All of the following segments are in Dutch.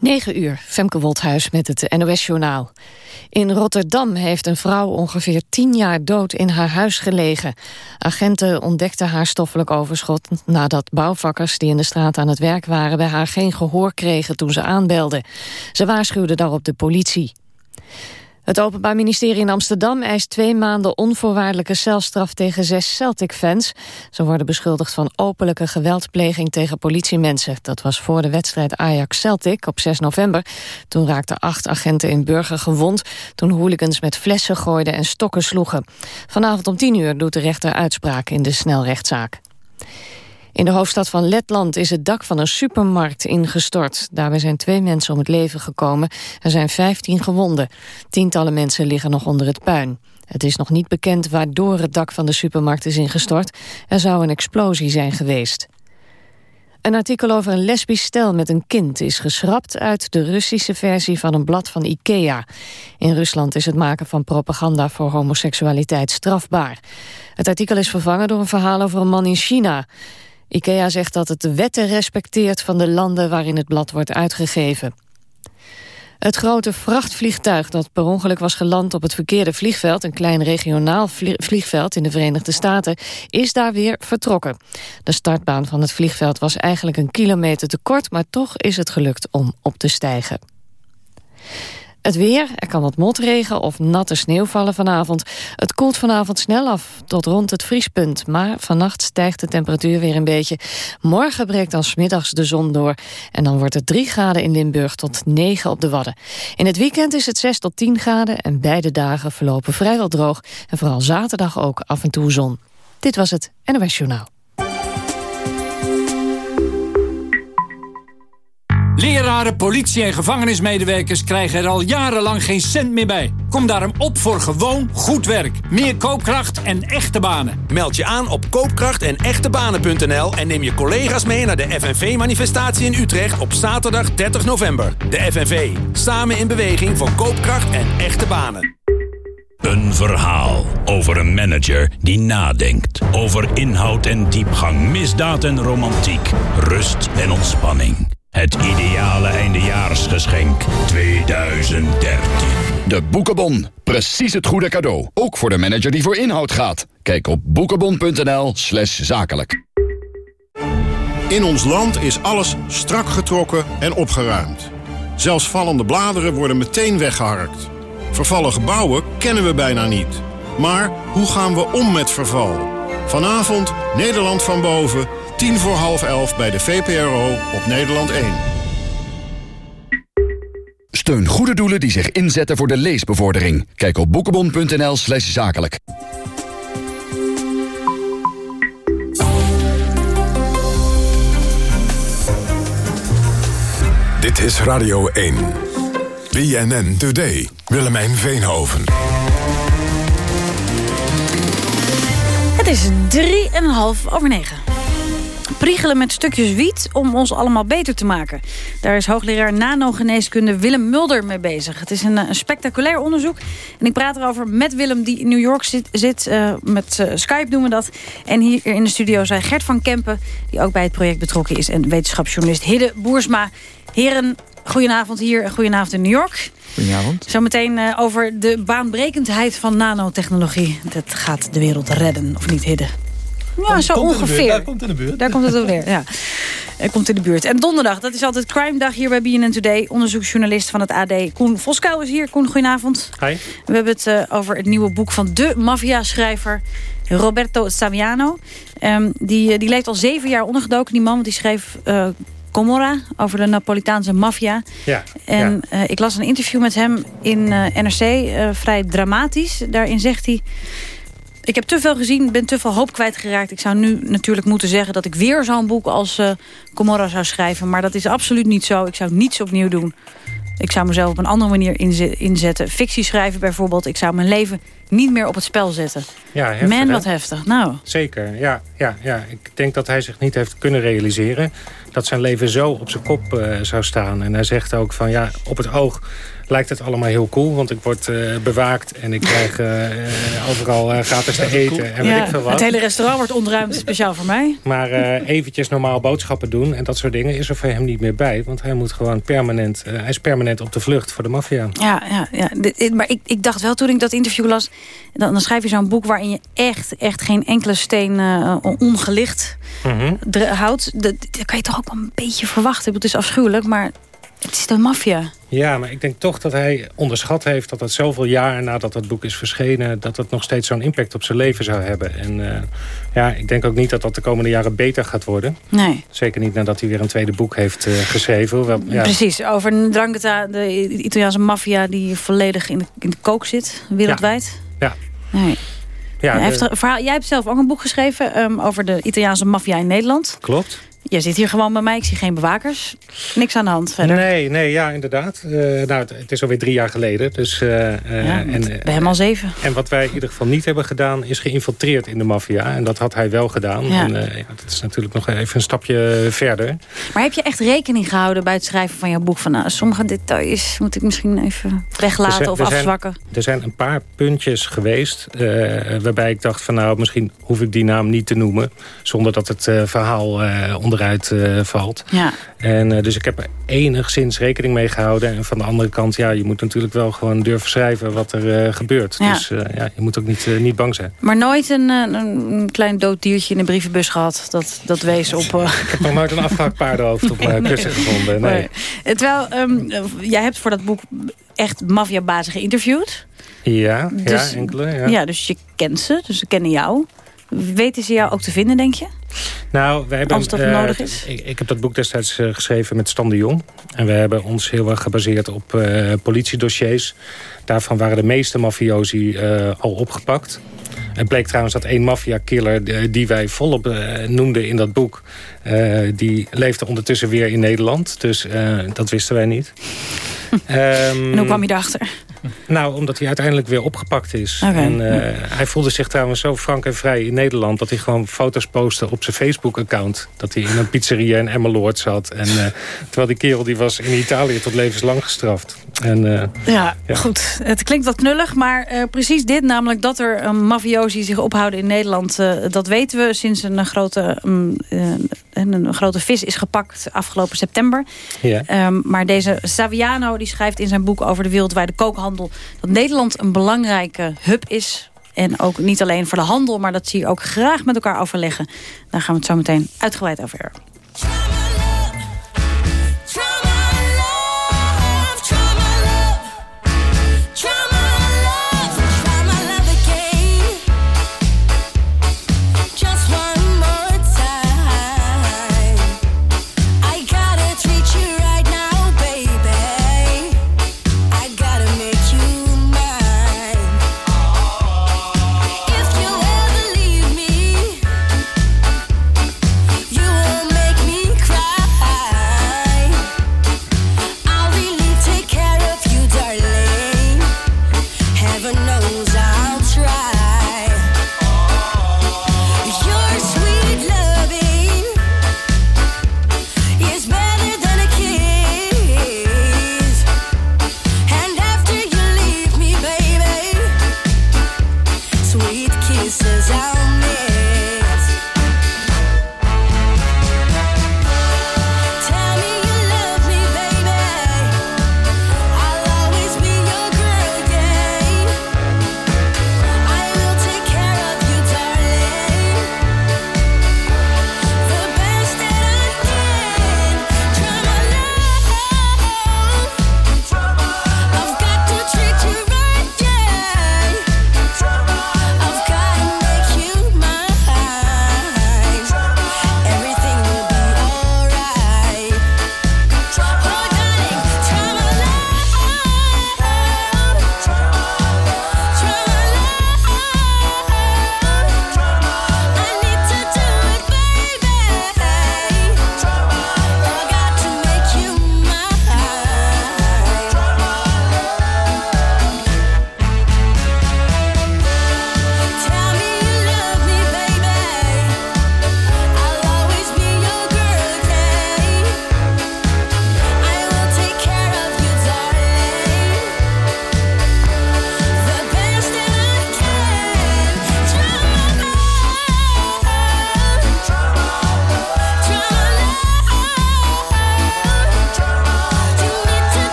9 uur, Femke Wolthuis met het NOS-journaal. In Rotterdam heeft een vrouw ongeveer 10 jaar dood in haar huis gelegen. Agenten ontdekten haar stoffelijk overschot nadat bouwvakkers die in de straat aan het werk waren bij haar geen gehoor kregen toen ze aanbelden. Ze waarschuwden daarop de politie. Het Openbaar Ministerie in Amsterdam eist twee maanden onvoorwaardelijke celstraf tegen zes Celtic-fans. Ze worden beschuldigd van openlijke geweldpleging tegen politiemensen. Dat was voor de wedstrijd Ajax-Celtic op 6 november. Toen raakten acht agenten in Burger gewond... toen hooligans met flessen gooiden en stokken sloegen. Vanavond om 10 uur doet de rechter uitspraak in de snelrechtszaak. In de hoofdstad van Letland is het dak van een supermarkt ingestort. Daarbij zijn twee mensen om het leven gekomen. Er zijn 15 gewonden. Tientallen mensen liggen nog onder het puin. Het is nog niet bekend waardoor het dak van de supermarkt is ingestort. Er zou een explosie zijn geweest. Een artikel over een lesbisch stel met een kind is geschrapt uit de Russische versie van een blad van IKEA. In Rusland is het maken van propaganda voor homoseksualiteit strafbaar. Het artikel is vervangen door een verhaal over een man in China. IKEA zegt dat het de wetten respecteert van de landen waarin het blad wordt uitgegeven. Het grote vrachtvliegtuig dat per ongeluk was geland op het verkeerde vliegveld... een klein regionaal vliegveld in de Verenigde Staten... is daar weer vertrokken. De startbaan van het vliegveld was eigenlijk een kilometer te kort... maar toch is het gelukt om op te stijgen. Het weer, er kan wat motregen of natte sneeuw vallen vanavond. Het koelt vanavond snel af tot rond het vriespunt. Maar vannacht stijgt de temperatuur weer een beetje. Morgen breekt dan smiddags de zon door. En dan wordt het 3 graden in Limburg tot 9 op de Wadden. In het weekend is het 6 tot 10 graden. En beide dagen verlopen vrijwel droog. En vooral zaterdag ook af en toe zon. Dit was het NOS Journaal. Leraren, politie en gevangenismedewerkers krijgen er al jarenlang geen cent meer bij. Kom daarom op voor gewoon goed werk. Meer koopkracht en echte banen. Meld je aan op koopkracht en echtebanen.nl en neem je collega's mee naar de FNV-manifestatie in Utrecht op zaterdag 30 november. De FNV, samen in beweging voor koopkracht en echte banen. Een verhaal over een manager die nadenkt. Over inhoud en diepgang, misdaad en romantiek, rust en ontspanning. Het ideale eindejaarsgeschenk 2013. De Boekenbon. Precies het goede cadeau. Ook voor de manager die voor inhoud gaat. Kijk op boekenbon.nl slash zakelijk. In ons land is alles strak getrokken en opgeruimd. Zelfs vallende bladeren worden meteen weggeharkt. Vervallen gebouwen kennen we bijna niet. Maar hoe gaan we om met verval? Vanavond Nederland van boven Tien voor half elf bij de VPRO op Nederland 1. Steun goede doelen die zich inzetten voor de leesbevordering. Kijk op boekenbon.nl slash zakelijk. Dit is Radio 1. BNN Today. Willemijn Veenhoven. Het is drie en half over negen priegelen met stukjes wiet om ons allemaal beter te maken. Daar is hoogleraar nanogeneeskunde Willem Mulder mee bezig. Het is een, een spectaculair onderzoek. En ik praat erover met Willem die in New York zit. zit uh, met uh, Skype doen we dat. En hier in de studio zijn Gert van Kempen... die ook bij het project betrokken is. En wetenschapsjournalist Hidde Boersma. Heren, goedenavond hier en goedenavond in New York. Goedenavond. Zometeen uh, over de baanbrekendheid van nanotechnologie. Dat gaat de wereld redden, of niet Hidde? Ja, zo ongeveer. Daar komt in de buurt. Daar komt het ook weer, ja. Er komt in de buurt. En donderdag, dat is altijd crime dag hier bij BNN Today. Onderzoeksjournalist van het AD, Koen Voskou is hier. Koen, goedenavond. Hi. We hebben het uh, over het nieuwe boek van de maffia-schrijver Roberto Saviano. Um, die, eh, die leeft al zeven jaar ondergedoken, die man. Want die schreef uh, Comorra over de Napolitaanse maffia. Ja, en ja. Uh, ik las een interview met hem in uh, NRC, vrij dramatisch. Daarin zegt hij... Ik heb te veel gezien, ben te veel hoop kwijtgeraakt. Ik zou nu natuurlijk moeten zeggen dat ik weer zo'n boek als uh, Comorra zou schrijven. Maar dat is absoluut niet zo. Ik zou niets opnieuw doen. Ik zou mezelf op een andere manier inzetten. Fictie schrijven bijvoorbeeld. Ik zou mijn leven niet meer op het spel zetten. Ja, heftig, Man, hè? wat heftig. Nou, Zeker, ja, ja, ja. Ik denk dat hij zich niet heeft kunnen realiseren... dat zijn leven zo op zijn kop eh, zou staan. En hij zegt ook van, ja, op het oog lijkt het allemaal heel cool... want ik word eh, bewaakt en ik krijg eh, eh, overal eh, gratis te eten en weet ja, ik veel wat. het hele restaurant wordt ontruimd, speciaal voor mij. Maar eh, eventjes normaal boodschappen doen en dat soort dingen... is er voor hem niet meer bij, want hij moet gewoon permanent... eh, hij is permanent op de vlucht voor de maffia. Ja, ja, ja. Dit- maar ik, ik dacht wel toen ik dat interview las... dan, dan schrijf je zo'n boek waarin je echt, echt geen enkele steen eh, ongelicht Mhm. houdt. Dat, dat kan je toch ook wel een beetje verwachten. Het is afschuwelijk, maar het is de maffia. Ja, maar ik denk toch dat hij onderschat heeft... dat het zoveel jaar nadat het boek is verschenen... dat het nog steeds zo'n impact op zijn leven zou hebben. En eh, ja, ik denk ook niet dat dat de komende jaren beter gaat worden. Nee, Zeker niet nadat hij weer een tweede boek heeft eh, geschreven. Ja, precies. Over Ndrangheta, de Italiaanse maffia... die volledig in de, in de kook zit, wereldwijd. Ja. Nee. Ja, de- een verhaal, jij hebt zelf ook een boek geschreven... ehm, over de Italiaanse maffia in Nederland. klopt. Jij zit hier gewoon bij mij, ik zie geen bewakers. Niks aan de hand verder. Nee, nee, ja, inderdaad. Eh, nou, het, is alweer drie jaar geleden. Dus, eh, Ja, en, bij hem al zeven. en wat wij in ieder geval niet hebben gedaan... is geïnfiltreerd in de maffia. En dat had hij wel gedaan. Ja. En, ja, dat is natuurlijk nog even een stapje verder. Maar heb je echt rekening gehouden bij het schrijven van jouw boek... van nou, sommige details moet ik misschien even weglaten zijn- of er zijn- afzwakken? Er zijn een paar puntjes geweest waarbij ik dacht van nou misschien hoef ik die naam niet te noemen. Zonder dat het verhaal eh, onderuit eh, valt. Ja. En, eh, dus ik heb er enigszins rekening mee gehouden. En van de andere kant, ja, je moet natuurlijk wel gewoon durven schrijven wat er eh, gebeurt. Ja. Dus ja, je moet ook niet, niet bang zijn. Maar nooit een, een, klein dood diertje in een brievenbus gehad... dat, dat wees op... Ik heb nog nooit een afgehakt paardenhoofd op mijn kussen gevonden. Nee. Terwijl, ehm, eh, jij hebt voor dat boek echt maffiabazen geïnterviewd. Ja, Dus- ja, enkele. Ja. Ja. dus je kent ze, dus ze kennen jou. Weten ze jou ook te vinden, denk je? Nou, wij hebben, Als dat eh, nodig is. Ik, ik heb dat boek destijds eh, geschreven met Stan de Jong. En we hebben ons heel erg gebaseerd op eh, politiedossiers. Daarvan waren de meeste mafiosi al opgepakt. Het bleek trouwens dat één maffia-killer die wij volop noemden in dat boek... die leefde ondertussen weer in Nederland. Dus dat wisten wij niet. Ehm, En hoe kwam je erachter? nou, omdat hij uiteindelijk weer opgepakt is. En eh, hij voelde zich trouwens zo frank en vrij in Nederland... dat hij gewoon foto's postte op zijn Facebook-account. Dat hij in een pizzeria in Emmeloord zat. En, eh, terwijl die kerel die was in Italië tot levenslang gestraft. En, eh, Ja, Ja. goed. Het klinkt wat knullig, maar precies dit, namelijk dat er mafiosi zich ophouden in Nederland, dat weten we sinds een, grote, um, een, een grote vis is gepakt afgelopen september. ja. Ehm, maar deze Saviano die schrijft in zijn boek over de wereldwijde kookhandel dat Nederland een belangrijke hub is. En ook niet alleen voor de handel, maar dat zie je ook graag met elkaar overleggen. Daar gaan we het zo meteen uitgebreid over hebben.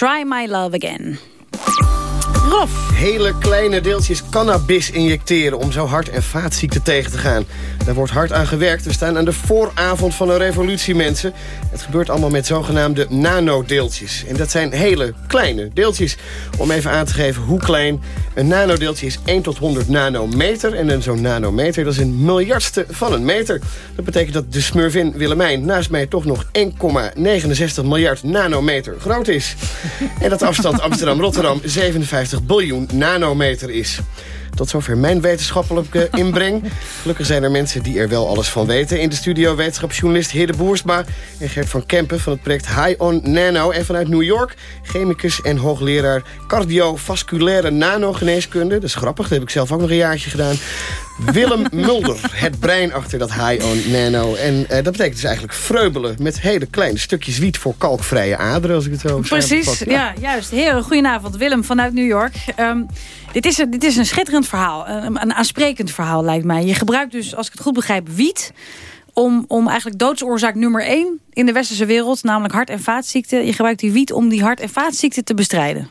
Try My Love Again. Rof. Hele kleine deeltjes cannabis injecteren om zo hart- en vaatziekten tegen te gaan. Daar wordt hard aan gewerkt. We staan aan de vooravond van een revolutie, mensen. Het gebeurt allemaal met zogenaamde nanodeeltjes. En dat zijn hele kleine deeltjes. Om even aan te geven hoe klein. Een nanodeeltje is 1 tot 100 nanometer. En zo'n nanometer, dat is een miljardste van een meter. Dat betekent dat de smurvin Willemijn naast mij toch nog 1,69 miljard nanometer groot is. En dat de afstand Amsterdam-Rotterdam 57 biljoen nanometer is. Tot zover mijn wetenschappelijke inbreng. Gelukkig zijn er mensen die er wel alles van weten. In de studio wetenschapsjournalist Hidde Boersma... en Gert van Kempen van het project High on Nano. En vanuit New York, chemicus en hoogleraar... cardiovasculaire nanogeneeskunde. Dat is grappig, dat heb ik zelf ook nog een jaartje gedaan. Willem Mulder, het brein achter dat High on Nano. En eh, dat betekent dus eigenlijk vreubelen... met hele kleine stukjes wiet voor kalkvrije aderen, als ik het zo Precies, ja. juist. Heren, goedenavond. Willem vanuit New York. Um, dit, is een, dit is een schitterend verhaal. Een, een aansprekend verhaal, lijkt mij. Je gebruikt dus, als ik het goed begrijp, wiet... Om, om eigenlijk doodsoorzaak nummer één in de westerse wereld... namelijk hart- en vaatziekten. Je gebruikt die wiet om die hart- en vaatziekten te bestrijden.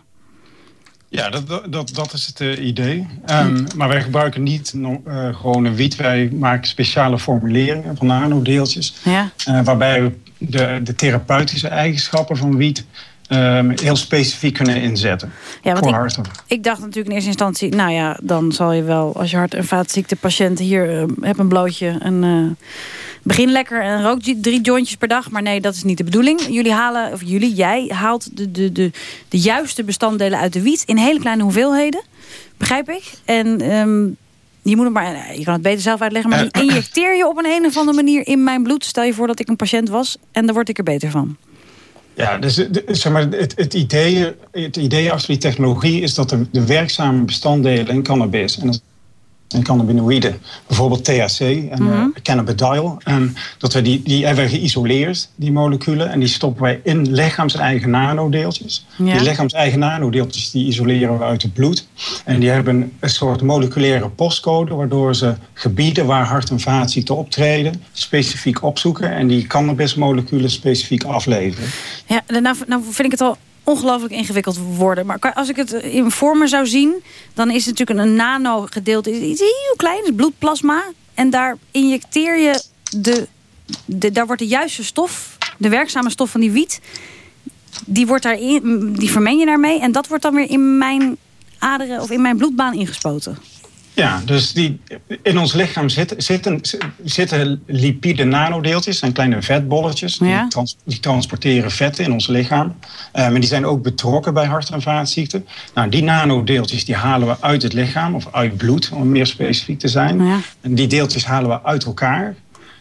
Ja, dat, dat, dat is het uh, idee. Um, maar wij gebruiken niet uh, gewoon een wiet. Wij maken speciale formuleringen van nanodeeltjes. Ja. Uh, waarbij we de, de therapeutische eigenschappen van wiet... Um, heel specifiek kunnen inzetten. Ja, voor ik, ik dacht natuurlijk in eerste instantie... nou ja, dan zal je wel als je hart- en vaatziekte-patiënt... hier uh, heb een blootje en uh, begin lekker en rook drie jointjes per dag. Maar nee, dat is niet de bedoeling. Jullie halen, of jullie, jij haalt de, de, de, de juiste bestanddelen uit de wiet... in hele kleine hoeveelheden, begrijp ik. En... Um, je, moet het maar, je kan het beter zelf uitleggen, maar die injecteer je op een, een of andere manier in mijn bloed. Stel je voor dat ik een patiënt was en daar word ik er beter van. Ja, dus de, zeg maar, het, het, idee, het idee achter die technologie is dat de, de werkzame bestanddelen in cannabis en, en cannabinoïden, bijvoorbeeld THC en mm -hmm. uh, cannabidiol, um, dat we die, die hebben we geïsoleerd, die moleculen, en die stoppen wij in lichaams-eigen nanodeeltjes. Ja. Die lichaams-eigen nanodeeltjes die isoleren we uit het bloed. En die hebben een soort moleculaire postcode, waardoor ze gebieden waar hart- en vaatziekten optreden, specifiek opzoeken en die cannabismoleculen specifiek afleveren. Ja, nou, nou vind ik het al ongelooflijk ingewikkeld worden. Maar als ik het in vormen zou zien... dan is het natuurlijk een nano-gedeelte. Iets heel klein, is bloedplasma. En daar injecteer je de, de... Daar wordt de juiste stof, de werkzame stof van die wiet... die, wordt daarin, die vermeng je daarmee. En dat wordt dan weer in mijn aderen of in mijn bloedbaan ingespoten. Ja, dus die, in ons lichaam zitten, zitten, zitten lipide nanodeeltjes, zijn kleine vetbolletjes. Die, ja. trans, die transporteren vetten in ons lichaam. Um, en die zijn ook betrokken bij hart- en vaatziekten. Nou, die nanodeeltjes die halen we uit het lichaam, of uit bloed, om meer specifiek te zijn. Ja. En die deeltjes halen we uit elkaar.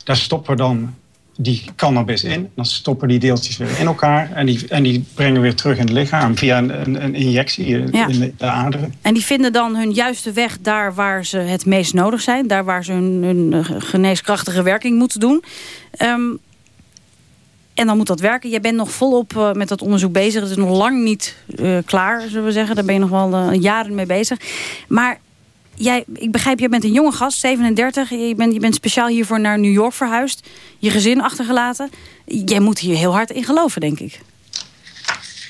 Daar stoppen we dan die cannabis in. Dan stoppen die deeltjes weer in elkaar. En die, en die brengen we weer terug in het lichaam via een, een, een injectie Ja. in de, de aderen. En die vinden dan hun juiste weg daar waar ze het meest nodig zijn. Daar waar ze hun, hun geneeskrachtige werking moeten doen. Um, en dan moet dat werken. Jij bent nog volop uh, met dat onderzoek bezig. Het is nog lang niet uh, klaar, zullen we zeggen. Daar ben je nog wel uh, jaren mee bezig. Maar jij, ik begrijp, jij bent een jonge gast, 37. Je bent, je bent speciaal hiervoor naar New York verhuisd. Je gezin achtergelaten. Jij moet hier heel hard in geloven, denk ik.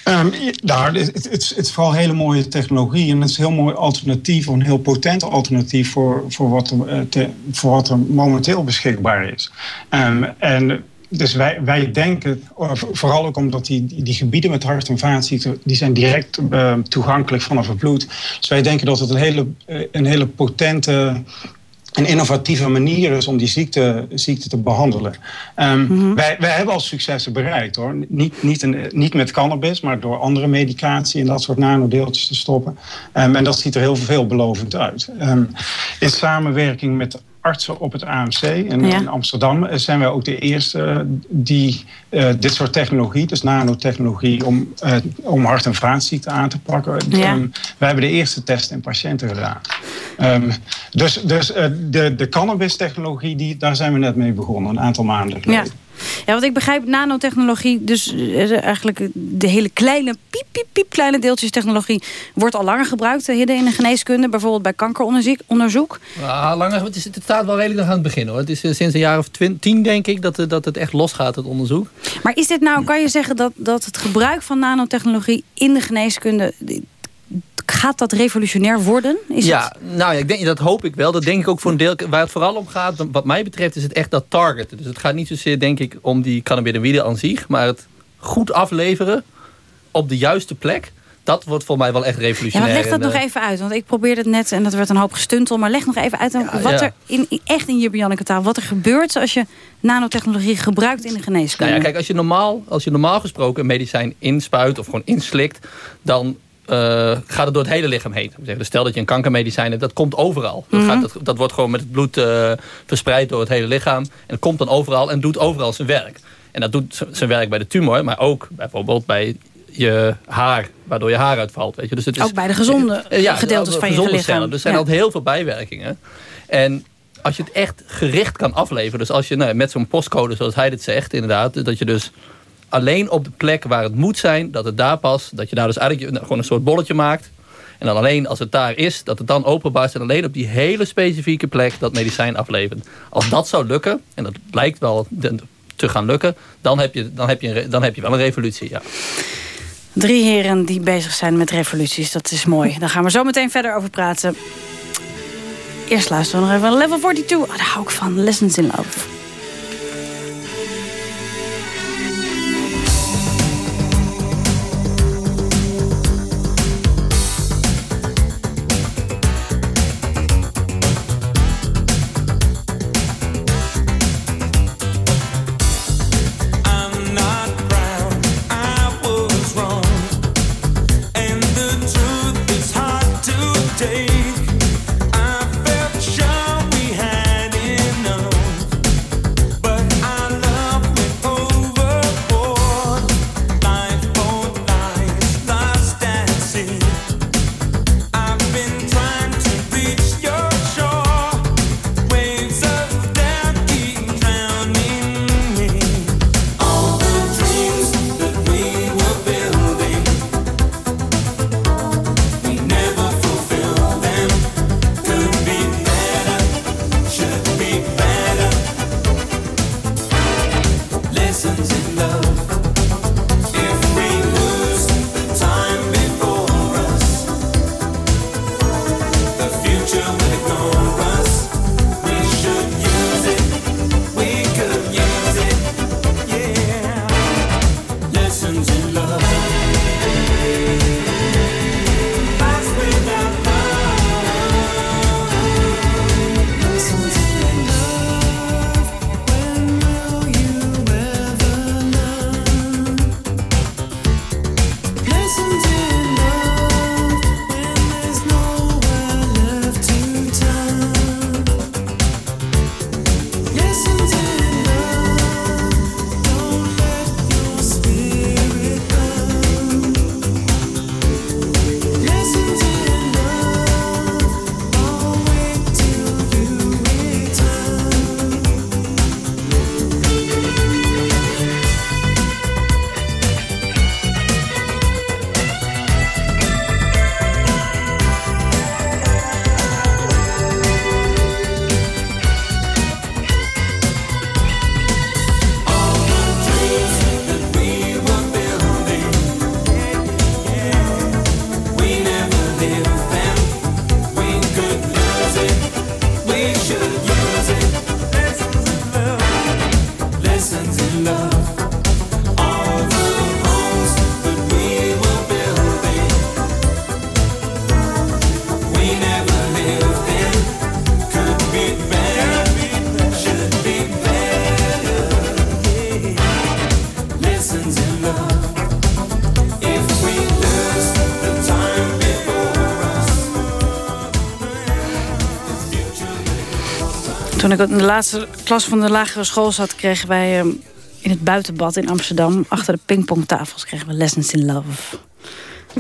Um, nou, het, het, is vooral hele mooie technologie. En het is een heel mooi alternatief, een heel potent alternatief voor, voor, wat, er, te, voor wat er momenteel beschikbaar is. Um, en dus wij, wij denken, vooral ook omdat die, die gebieden met hart- en vaatziekten... die zijn direct uh, toegankelijk vanaf het bloed. Dus wij denken dat het een hele, een hele potente een innovatieve manier is om die ziekte, ziekte te behandelen. Um, mm -hmm. wij, wij hebben al successen bereikt hoor. Niet, niet, een, niet met cannabis, maar door andere medicatie en dat soort nanodeeltjes te stoppen. Um, en dat ziet er heel veelbelovend uit. Um, in samenwerking met artsen op het AMC in, Ja. in Amsterdam zijn wij ook de eerste die uh, dit soort technologie, dus nanotechnologie, om, uh, om hart- en vaatziekten aan te pakken. Ja. Um, wij hebben de eerste test in patiënten gedaan. Um, dus dus uh, de, de cannabis-technologie, die, daar zijn we net mee begonnen, een aantal maanden geleden. Ja. Ja, want ik begrijp nanotechnologie, dus eh, eigenlijk de hele kleine, piep, piep, piep kleine deeltjes technologie wordt al langer gebruikt, hidden in de geneeskunde, bijvoorbeeld bij kankeronderzoek. Ah, langer, het, is, het staat wel redelijk nog aan het begin hoor. Het is sinds een jaar of tien denk ik dat, dat het echt losgaat, het onderzoek. Maar is dit nou, kan je zeggen dat, dat het gebruik van nanotechnologie in de geneeskunde gaat dat revolutionair worden? Is ja, nou ja, ik denk, dat hoop ik wel. Dat denk ik ook voor een deel. Waar het vooral om gaat, wat mij betreft, is het echt dat targeten. Dus het gaat niet zozeer, denk ik, om die cannabinoïden aan zich. Maar het goed afleveren op de juiste plek. Dat wordt voor mij wel echt revolutionair. Ja, leg dat nog eh, even uit. Want ik probeerde het net en dat werd een hoop gestuntel. Maar leg nog even uit wat er in, echt in je Bianneke taal... wat er gebeurt als je nanotechnologie gebruikt in de geneeskunde. Nou ja, kijk, als je, normaal, als je normaal gesproken een medicijn inspuit... of gewoon inslikt, dan gaat het door het hele lichaam heen. Dus stel dat je een kankermedicijn hebt, dat komt overal. dat, mhm. gaat, dat, dat, wordt gewoon met het bloed uh, verspreid door het hele lichaam. En komt dan overal en doet overal zijn werk. En dat doet zijn werk bij de tumor, maar ook bijvoorbeeld bij je haar, waardoor je haar uitvalt. Weet je. Dus het is, ook bij de gezonde ja, gedeeltes van je lichaam. Cellen. Dus er zijn altijd heel veel bijwerkingen. En als je het echt gericht kan afleveren, dus als je nou, met zo'n postcode, zoals hij dit zegt, inderdaad, dat je dus alleen op de plek waar het moet zijn, dat het daar pas, dat je daar dus eigenlijk gewoon een soort bolletje maakt. En dan alleen als het daar is, dat het dan openbaar en alleen op die hele specifieke plek dat medicijn aflevert. Als dat zou lukken, en dat blijkt wel te gaan lukken, dan heb je, dan heb je, dan heb je wel een revolutie. Ja. Drie heren die bezig zijn met revoluties, dat is mooi. Daar gaan we zo meteen verder over praten. Eerst luisteren we nog even Level 42. Oh, daar hou ik van. Lessons in Love. Ik in de laatste klas van de lagere school zat... kregen wij ehm, in het buitenbad in Amsterdam... achter de pingpongtafels kregen we Lessons in Love.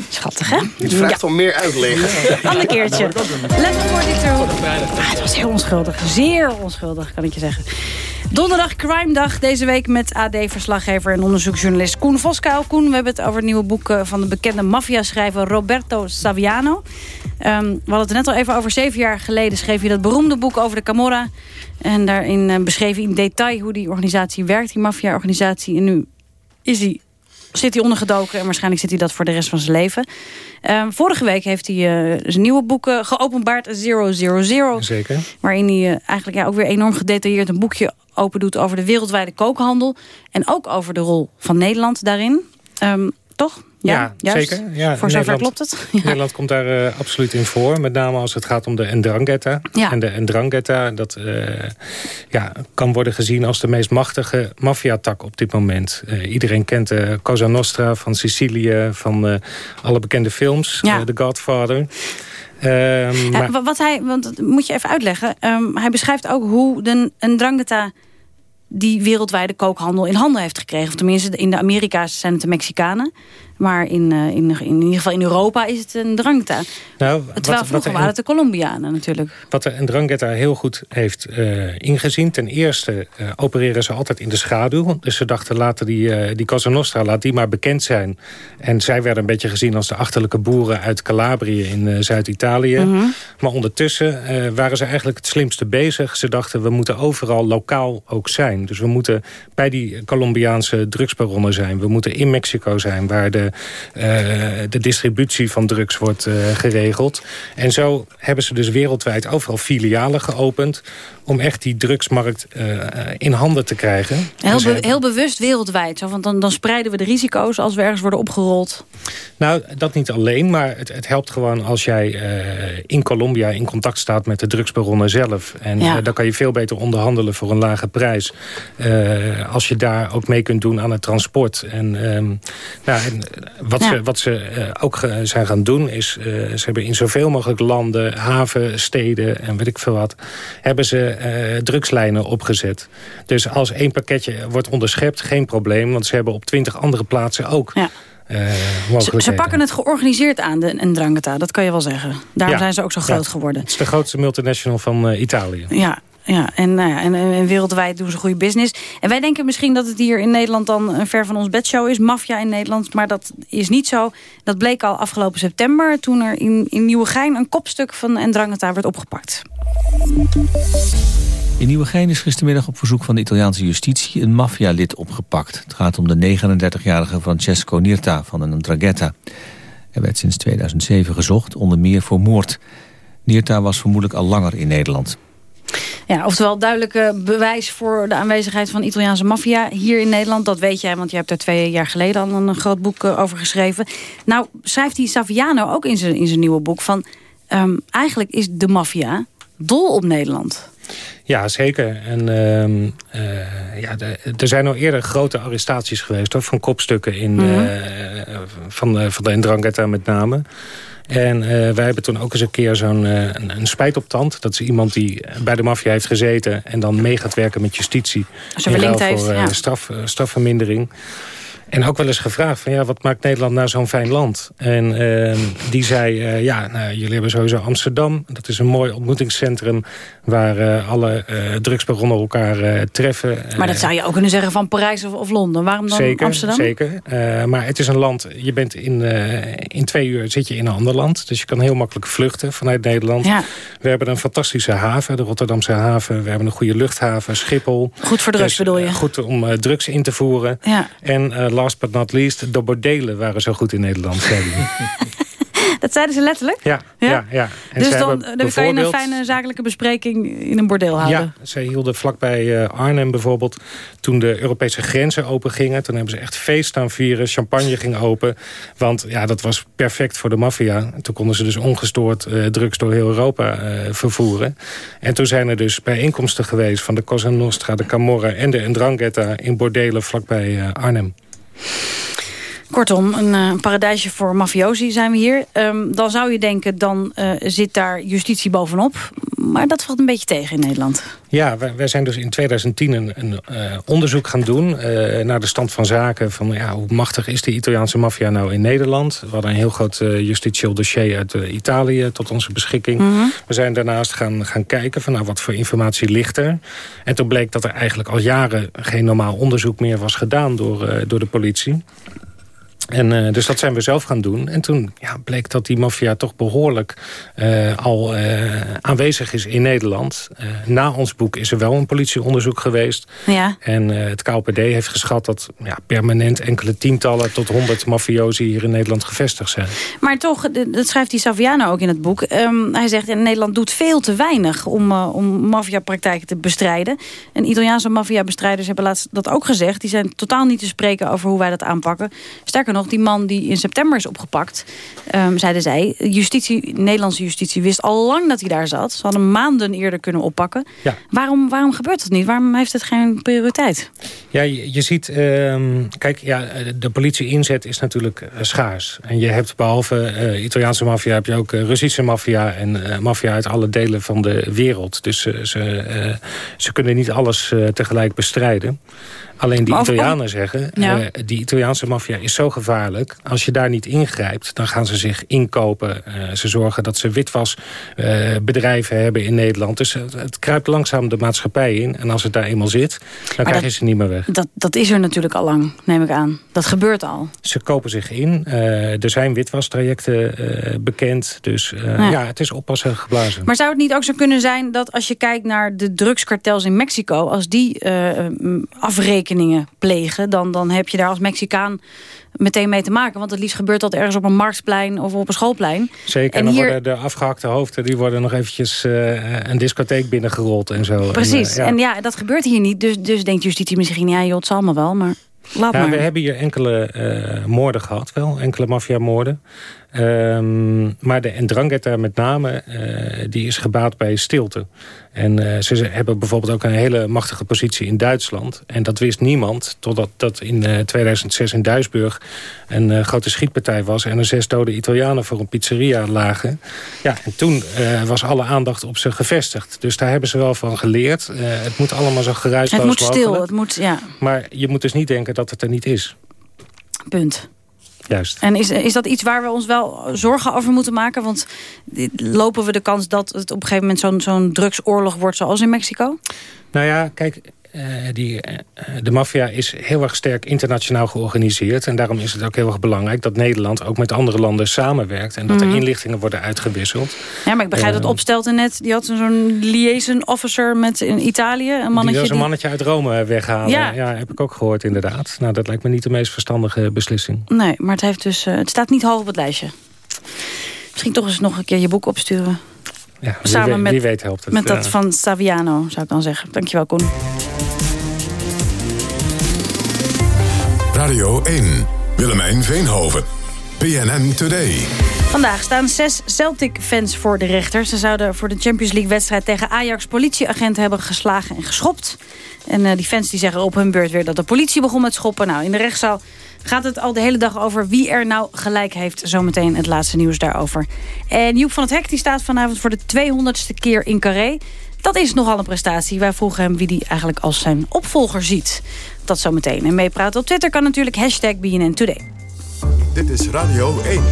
Schattig, hè? Het vraagt om meer uitleg. Ander keertje. Let op voor dit ah, Het was heel onschuldig. Zeer onschuldig, kan ik je zeggen. Donderdag Crime Dag. Deze week met AD-verslaggever en onderzoeksjournalist Koen Voskuil. Koen, we hebben het over het nieuwe boek eh, van de bekende maffiaschrijver Roberto Saviano. Um, we hadden het net al even over. Zeven jaar geleden schreef hij dat beroemde boek over de Camorra. En daarin uh, beschreef hij in detail hoe die organisatie werkt, die maffia-organisatie. En nu is hij zit hij ondergedoken en waarschijnlijk zit hij dat voor de rest van zijn leven. Um, vorige week heeft hij uh, zijn nieuwe boek uh, geopenbaard, Zero Zero Zero. Zeker. Waarin hij uh, eigenlijk ja, ook weer enorm gedetailleerd een boekje open doet over de wereldwijde kookhandel. En ook over de rol van Nederland daarin. Um, toch? Ja, ja zeker. Ja, voor zover klopt het. Ja. Nederland komt daar uh, absoluut in voor. Met name als het gaat om de Ndrangheta. Ja. En de Ndrangheta dat, uh, ja, kan worden gezien als de meest machtige maffiatak op dit moment. Uh, iedereen kent de Cosa Nostra van Sicilië, van alle bekende films. The Godfather. Um, maar... Wat hij, want dat moet je even uitleggen. Um, hij beschrijft ook hoe de Ndrangheta die wereldwijde kookhandel in handen heeft gekregen. Of tenminste, in de Amerika's zijn het de Mexicanen. Maar in, uh, in, in, ieder geval in Europa is het een drangta. Nou, Terwijl wat, vroeger wat waren het de Colombianen natuurlijk. Wat de Ndrangheta heel goed heeft uh, ingezien. Ten eerste uh, opereren ze altijd in de schaduw. Dus ze dachten laten die, die Cosa Nostra laat die maar bekend zijn. En zij werden een beetje gezien als de achterlijke boeren uit Calabrië in Zuid-Italië. Mhm. Mm -hmm. Maar ondertussen waren ze eigenlijk het slimste bezig. Ze dachten we moeten overal lokaal ook zijn. Dus we moeten bij die Colombiaanse drugsbaronnen zijn. We moeten in Mexico zijn waar de de distributie van drugs wordt uh, geregeld. En zo hebben ze dus wereldwijd overal filialen geopend... om echt die drugsmarkt uh, in handen te krijgen. Heel, be heel bewust wereldwijd, zo, want dan, dan spreiden we de risico's... als we ergens worden opgerold. Nou, dat niet alleen, maar het, het helpt gewoon als jij in Colombia... in contact staat met de drugsbaronnen zelf. En ja. dan kan je veel beter onderhandelen voor een lage prijs... als je daar ook mee kunt doen aan het transport. En, um, nou, en wat, Ja. ze, wat ze ook zijn gaan doen is... Ze hebben in zoveel mogelijk landen, haven, steden en weet ik veel wat... hebben ze drugslijnen opgezet. Dus als één pakketje wordt onderschept, geen probleem... want ze hebben op twintig andere plaatsen ook... Ja. Ze, ze, pakken het georganiseerd aan, de Ndrangheta, dat kan je wel zeggen. Daarom Ja. zijn ze ook zo groot Ja. geworden. Het is de grootste multinational van uh, Italië. Ja, ja, en, nou ja, en, en wereldwijd doen ze goede business. En wij denken misschien dat het hier in Nederland dan een ver van ons bedshow is. Maffia in Nederland, maar dat is niet zo. Dat bleek al afgelopen september toen er in, in Nieuwegein een kopstuk van Ndrangheta werd opgepakt. In Nieuwegein is gistermiddag op verzoek van de Italiaanse justitie een maffialid opgepakt. Het gaat om de 39-jarige Francesco Nirta van een Ndrangheta. Hij werd sinds 2007 gezocht, onder meer voor moord. Nirta was vermoedelijk al langer in Nederland. Ja, oftewel duidelijk bewijs voor de aanwezigheid van Italiaanse maffia hier in Nederland. Dat weet jij, want je hebt er twee jaar geleden al een groot boek uh, over geschreven. Nou schrijft die Saviano ook in zijn, in zijn nieuwe boek van... Um, eigenlijk is de maffia dol op Nederland. Ja, zeker. En uh, uh, ja, de, er zijn al eerder grote arrestaties geweest hoor, van kopstukken in, mm -hmm. uh, van, van de Ndrangheta met name. En uh, wij hebben toen ook eens een keer zo'n uh, een, een spijt op tand. Dat is iemand die bij de maffia heeft gezeten... en dan mee gaat werken met justitie. Als je verlinkt heeft, voor, uh, ja. straf, strafvermindering. En ook wel eens gevraagd van ja, wat maakt Nederland nou zo'n fijn land? En uh, die zei, uh, ja, nou, jullie hebben sowieso Amsterdam. Dat is een mooi ontmoetingscentrum waar uh, alle drugsbaronnen elkaar treffen. Maar dat zou je ook kunnen zeggen van Parijs of, of Londen. Waarom dan zeker, Amsterdam? Zeker, maar het is een land, je bent in, in twee uur zit je in een ander land. Dus je kan heel makkelijk vluchten vanuit Nederland. Ja. We hebben een fantastische haven, de Rotterdamse haven. We hebben een goede luchthaven, Schiphol. Goed voor drugs dus, bedoel je? Goed om drugs in te voeren. Ja. En last but not least, de bordelen waren zo goed in Nederland. dat zeiden ze letterlijk? Ja, ja? ja, ja. En dus dan, dan kan je een fijne zakelijke bespreking in een bordeel houden? Ja, ze hielden vlakbij uh, Arnhem bijvoorbeeld... toen de Europese grenzen open gingen. Toen hebben ze echt feest aan vieren, champagne ging open. Want ja, dat was perfect voor de maffia. Toen konden ze dus ongestoord uh, drugs door heel Europa uh, vervoeren. En toen zijn er dus bijeenkomsten geweest... van de Cosa Nostra, de Camorra en de Ndrangheta... in bordelen vlakbij Arnhem. you Kortom, een uh, paradijsje voor mafiosi zijn we hier. Um, dan zou je denken, dan uh, zit daar justitie bovenop. Maar dat valt een beetje tegen in Nederland. Ja, wij, wij zijn dus in 2010 een, een uh, onderzoek gaan doen... naar de stand van zaken. Van ja, hoe machtig is de Italiaanse maffia nou in Nederland? We hadden een heel groot justitieel dossier uit Italië tot onze beschikking. Mm -hmm. We zijn daarnaast gaan, gaan kijken van nou, wat voor informatie ligt er. En toen bleek dat er eigenlijk al jaren geen normaal onderzoek meer was gedaan door, door de politie. En, uh, dus dat zijn we zelf gaan doen. En toen ja, bleek dat die maffia toch behoorlijk uh, al uh, aanwezig is in Nederland. na ons boek is er wel een politieonderzoek geweest. Ja. En het KOPD heeft geschat dat ja, permanent enkele tientallen tot honderd mafiosi hier in Nederland gevestigd zijn. Maar toch, dat schrijft die Saviano ook in het boek. Um, hij zegt, in Nederland doet veel te weinig om, om maffiapraktijken te bestrijden. En Italiaanse maffiabestrijders hebben laatst dat ook gezegd. Die zijn totaal niet te spreken over hoe wij dat aanpakken. Sterker nog, nog, die man die in september is opgepakt... Um, zeiden zij, justitie, Nederlandse justitie wist al lang dat hij daar zat. Ze hadden maanden eerder kunnen oppakken. Ja. Waarom, waarom gebeurt dat niet? Waarom heeft het geen prioriteit? Ja, je, je ziet... Um, kijk, ja, de politie-inzet is natuurlijk uh, schaars. En je hebt behalve uh, Italiaanse maffia... heb je ook uh, Russische maffia en uh, maffia uit alle delen van de wereld. Dus ze, ze kunnen niet alles tegelijk bestrijden. Alleen die Italianen zeggen, ja. uh, die Italiaanse maffia is zo gevaarlijk. Als je daar niet ingrijpt, dan gaan ze zich inkopen. Uh, ze zorgen dat ze witwasbedrijven uh, hebben in Nederland. Dus het, kruipt langzaam de maatschappij in. En als het daar eenmaal zit, dan krijg je ze niet meer weg. Dat, dat is er natuurlijk al lang, neem ik aan. Dat gebeurt al. Ze kopen zich in. er zijn witwastrajecten bekend. Dus ja. ja. het is oppassen geblazen. Maar zou het niet ook zo kunnen zijn dat als je kijkt naar de drugskartels in Mexico... als die afrekenen plegen... Dan, dan heb je daar als Mexicaan meteen mee te maken. Want het liefst gebeurt dat ergens op een marktplein of op een schoolplein. Zeker, en, dan worden de afgehakte hoofden... die worden nog eventjes uh, een discotheek binnengerold en zo. Precies, en, uh, ja. en ja, dat gebeurt hier niet. Dus, dus denkt justitie misschien, ja joh, het zal allemaal wel, maar... Laat ja, maar. we hebben hier enkele uh, moorden gehad, wel. Enkele maffiamoorden. Um, maar de Ndrangheta met name, uh, die is gebaat bij stilte. En uh, ze hebben bijvoorbeeld ook een hele machtige positie in Duitsland. En dat wist niemand, totdat dat in uh, 2006 in Duisburg... een grote schietpartij was en er zes dode Italianen voor een pizzeria lagen. Ja, en toen was alle aandacht op ze gevestigd. Dus daar hebben ze wel van geleerd. het moet allemaal zo geruisloos Het moet mogelijk. stil, het moet, ja. Maar je moet dus niet denken dat het er niet is. Punt. Juist. En is, is dat iets waar we ons wel zorgen over moeten maken? Want lopen we de kans dat het op een gegeven moment zo'n zo'n drugsoorlog wordt zoals in Mexico? Nou ja, kijk, die, uh, de maffia is heel erg sterk internationaal georganiseerd. En daarom is het ook heel erg belangrijk dat Nederland ook met andere landen samenwerkt. En dat mm -hmm. er inlichtingen worden uitgewisseld. Ja, maar ik begrijp dat Opstelten net. Die had zo'n liaison officer met in Italië. Een mannetje die was een mannetje uit Rome weghalen. Ja. ja, heb ik ook gehoord inderdaad. Nou, dat lijkt me niet de meest verstandige beslissing. Nee, maar het, heeft dus, het staat niet hoog op het lijstje. Misschien toch eens nog een keer je boek opsturen. Ja, wie Samen weet, met, wie weet helpt het. Met dat van Saviano, zou ik dan zeggen. Dankjewel, Koen. Radio 1, Willemijn Veenhoven, PNN Today. Vandaag staan zes Celtic-fans voor de rechter. Ze zouden voor de Champions League-wedstrijd tegen Ajax politieagenten hebben geslagen en geschopt. En uh, die fans die zeggen op hun beurt weer dat de politie begon met schoppen. Nou, in de rechtszaal gaat het al de hele dag over wie er nou gelijk heeft. Zometeen het laatste nieuws daarover. En Joep van het Hek die staat vanavond voor de 200ste keer in Carré. Dat is nogal een prestatie. Wij vroegen hem wie die eigenlijk als zijn opvolger ziet. Dat zometeen. En meepraten op Twitter kan natuurlijk hashtag BNN Today. Dit is Radio 1.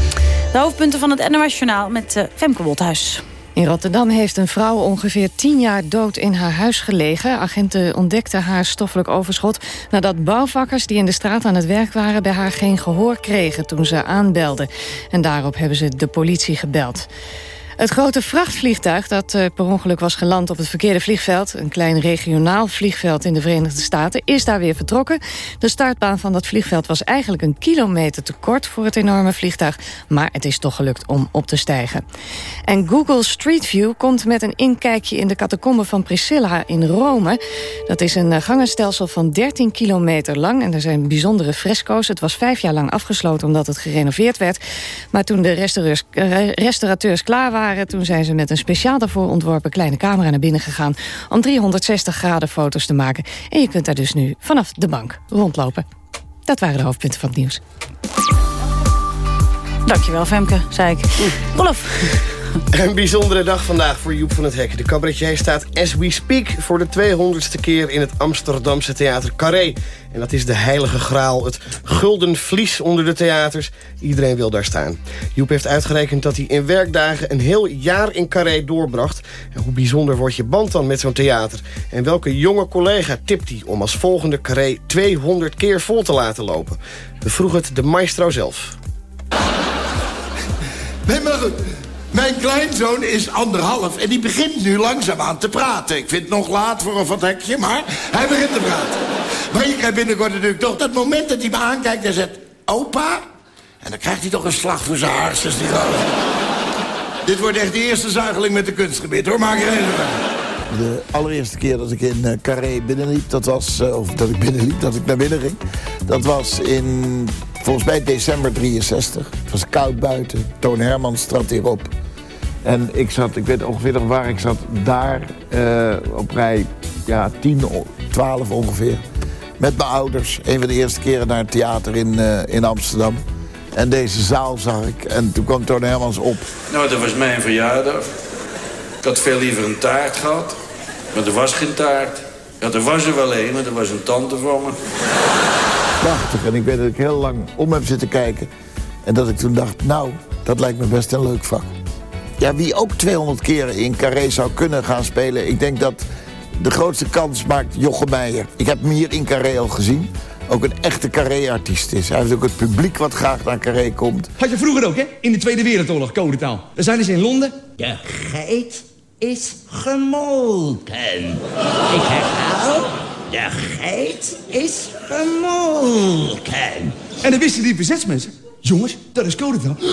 De hoofdpunten van het NOS Journaal met uh, Femke Wolthuis. In Rotterdam heeft een vrouw ongeveer tien jaar dood in haar huis gelegen. Agenten ontdekten haar stoffelijk overschot... nadat bouwvakkers die in de straat aan het werk waren... bij haar geen gehoor kregen toen ze aanbelden. En daarop hebben ze de politie gebeld. Het grote vrachtvliegtuig dat uh, per ongeluk was geland op het verkeerde vliegveld... een klein regionaal vliegveld in de Verenigde Staten... is daar weer vertrokken. De startbaan van dat vliegveld was eigenlijk een kilometer te kort... voor het enorme vliegtuig, maar het is toch gelukt om op te stijgen. En Google Street View komt met een inkijkje in de catacomben van Priscilla in Rome. Dat is een gangenstelsel van 13 kilometer lang... en er zijn bijzondere fresco's. Het was vijf jaar lang afgesloten omdat het gerenoveerd werd. Maar toen de restaurateurs, uh, restaurateurs klaar waren toen zijn ze met een speciaal daarvoor ontworpen kleine camera naar binnen gegaan... om 360 graden foto's te maken. En je kunt daar dus nu vanaf de bank rondlopen. Dat waren de hoofdpunten van het nieuws. Dankjewel, Femke, zei ik. Rolf. Een bijzondere dag vandaag voor Joep van het Hek. De cabaretier staat as we speak voor de 200ste keer in het Amsterdamse theater Carré. En dat is de heilige graal, het gulden vlies onder de theaters. Iedereen wil daar staan. Joep heeft uitgerekend dat hij in werkdagen een heel jaar in Carré doorbracht. En hoe bijzonder wordt je band dan met zo'n theater? En welke jonge collega tipt hij om als volgende Carré 200 keer vol te laten lopen? We vroegen het de maestro zelf. Nee, maar goed. Mijn kleinzoon is anderhalf en die begint nu langzaamaan te praten. Ik vind het nog laat voor een hekje, maar hij begint te praten. Maar je krijgt binnenkort natuurlijk toch dat moment dat hij me aankijkt en zegt... Opa? En dan krijgt hij toch een slag voor zijn haarsjes. Die Dit wordt echt de eerste zuigeling met de kunstgebied, hoor. Maak je even De allereerste keer dat ik in uh, Carré binnenliep, dat was... Uh, of dat ik binnenliep, dat ik naar binnen ging... dat was in, volgens mij december 63. Het was koud buiten. Toon Hermans trad hierop. En ik zat, ik weet ongeveer nog waar ik zat, daar uh, op rij ja, 10, 12 ongeveer. Met mijn ouders. Een van de eerste keren naar het theater in, uh, in Amsterdam. En deze zaal zag ik. En toen kwam Toon Hermans op. Nou, dat was mijn verjaardag. Ik had veel liever een taart gehad. Maar er was geen taart. Ja, er was er wel een, maar er was een tante van me. Prachtig. En ik weet dat ik heel lang om heb zitten kijken. En dat ik toen dacht, nou, dat lijkt me best een leuk vak. Ja, wie ook 200 keer in Carré zou kunnen gaan spelen... ik denk dat de grootste kans maakt Jochem Meijer. Ik heb hem hier in Carré al gezien. Ook een echte Carré-artiest is. Hij heeft ook het publiek wat graag naar Carré komt. Had je vroeger ook, hè? In de Tweede Wereldoorlog, codetaal. Dan zijn ze in Londen. De geit is gemolken. Ik herhaal, de geit is gemolken. En dan wisten die verzetsmensen... Jongens, dat is codetaal.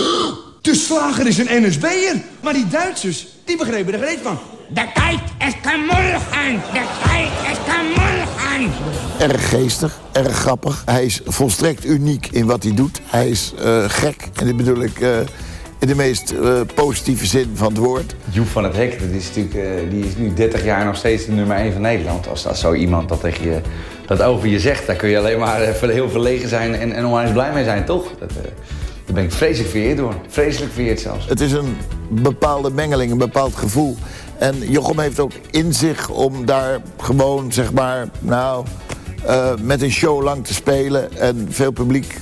De slager is een NSB'er. Maar die Duitsers, die begrepen er geen van. De tijd is gemorgen. De tijd is gemorgen. Erg geestig, erg grappig. Hij is volstrekt uniek in wat hij doet. Hij is uh, gek. En dit bedoel ik... Uh, in de meest uh, positieve zin van het woord. Joep van het Hek, dat is natuurlijk, die is nu 30 jaar nog steeds de nummer 1 van Nederland. Als, als zo iemand dat tegen je dat over je zegt, dan kun je alleen maar heel verlegen zijn en, en onwijs blij mee zijn, toch? Dat, daar ben ik vreselijk vereerd door. Vreselijk vereerd zelfs. Het is een bepaalde mengeling, een bepaald gevoel. En Jochem heeft ook in zich om daar gewoon, zeg maar, nou... Met een show lang te spelen en veel publiek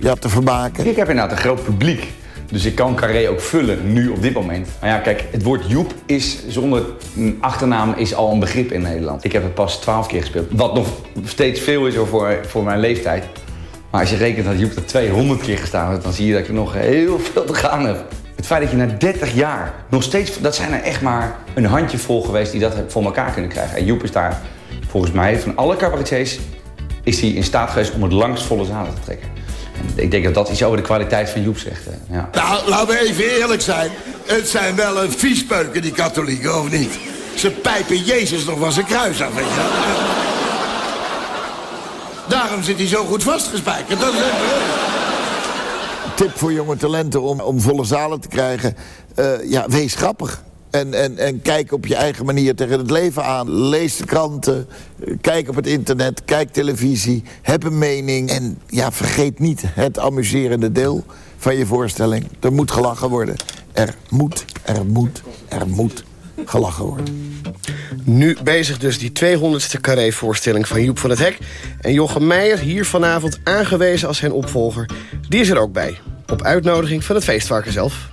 ja, te vermaken. Ik heb inderdaad een groot publiek. Dus ik kan Carré ook vullen, nu op dit moment. Maar ja, kijk, het woord Joep is zonder achternaam is al een begrip in Nederland. Ik heb het pas twaalf keer gespeeld. Wat nog steeds veel is voor, voor mijn leeftijd. Maar als je rekent dat Joep er 200 keer gestaan heeft... dan zie je dat ik er nog heel veel te gaan heb. Het feit dat je na 30 jaar nog steeds... dat zijn er echt maar een handjevol geweest die dat voor elkaar kunnen krijgen. En Joep is daar volgens mij van alle cabaretiers... is hij in staat geweest om het langst volle zalen te trekken. Ik denk dat dat iets over de kwaliteit van Joep zegt. Ja. Nou, laten we even eerlijk zijn. Het zijn wel een viespeuken, die katholieken, of niet? Ze pijpen Jezus nog van zijn kruis af, weet je Daarom zit hij zo goed vastgespijkerd. Dat is Tip voor jonge talenten om, om volle zalen te krijgen. Uh, ja, wees grappig. En, en, en kijk op je eigen manier tegen het leven aan. Lees de kranten, kijk op het internet, kijk televisie, heb een mening. En ja, vergeet niet het amuserende deel van je voorstelling. Er moet gelachen worden. Er moet, er moet, er moet gelachen worden. Nu bezig dus die 200ste carré-voorstelling van Joep van het Hek. En Jochem Meijer, hier vanavond aangewezen als zijn opvolger... die is er ook bij. Op uitnodiging van het feestvarken zelf.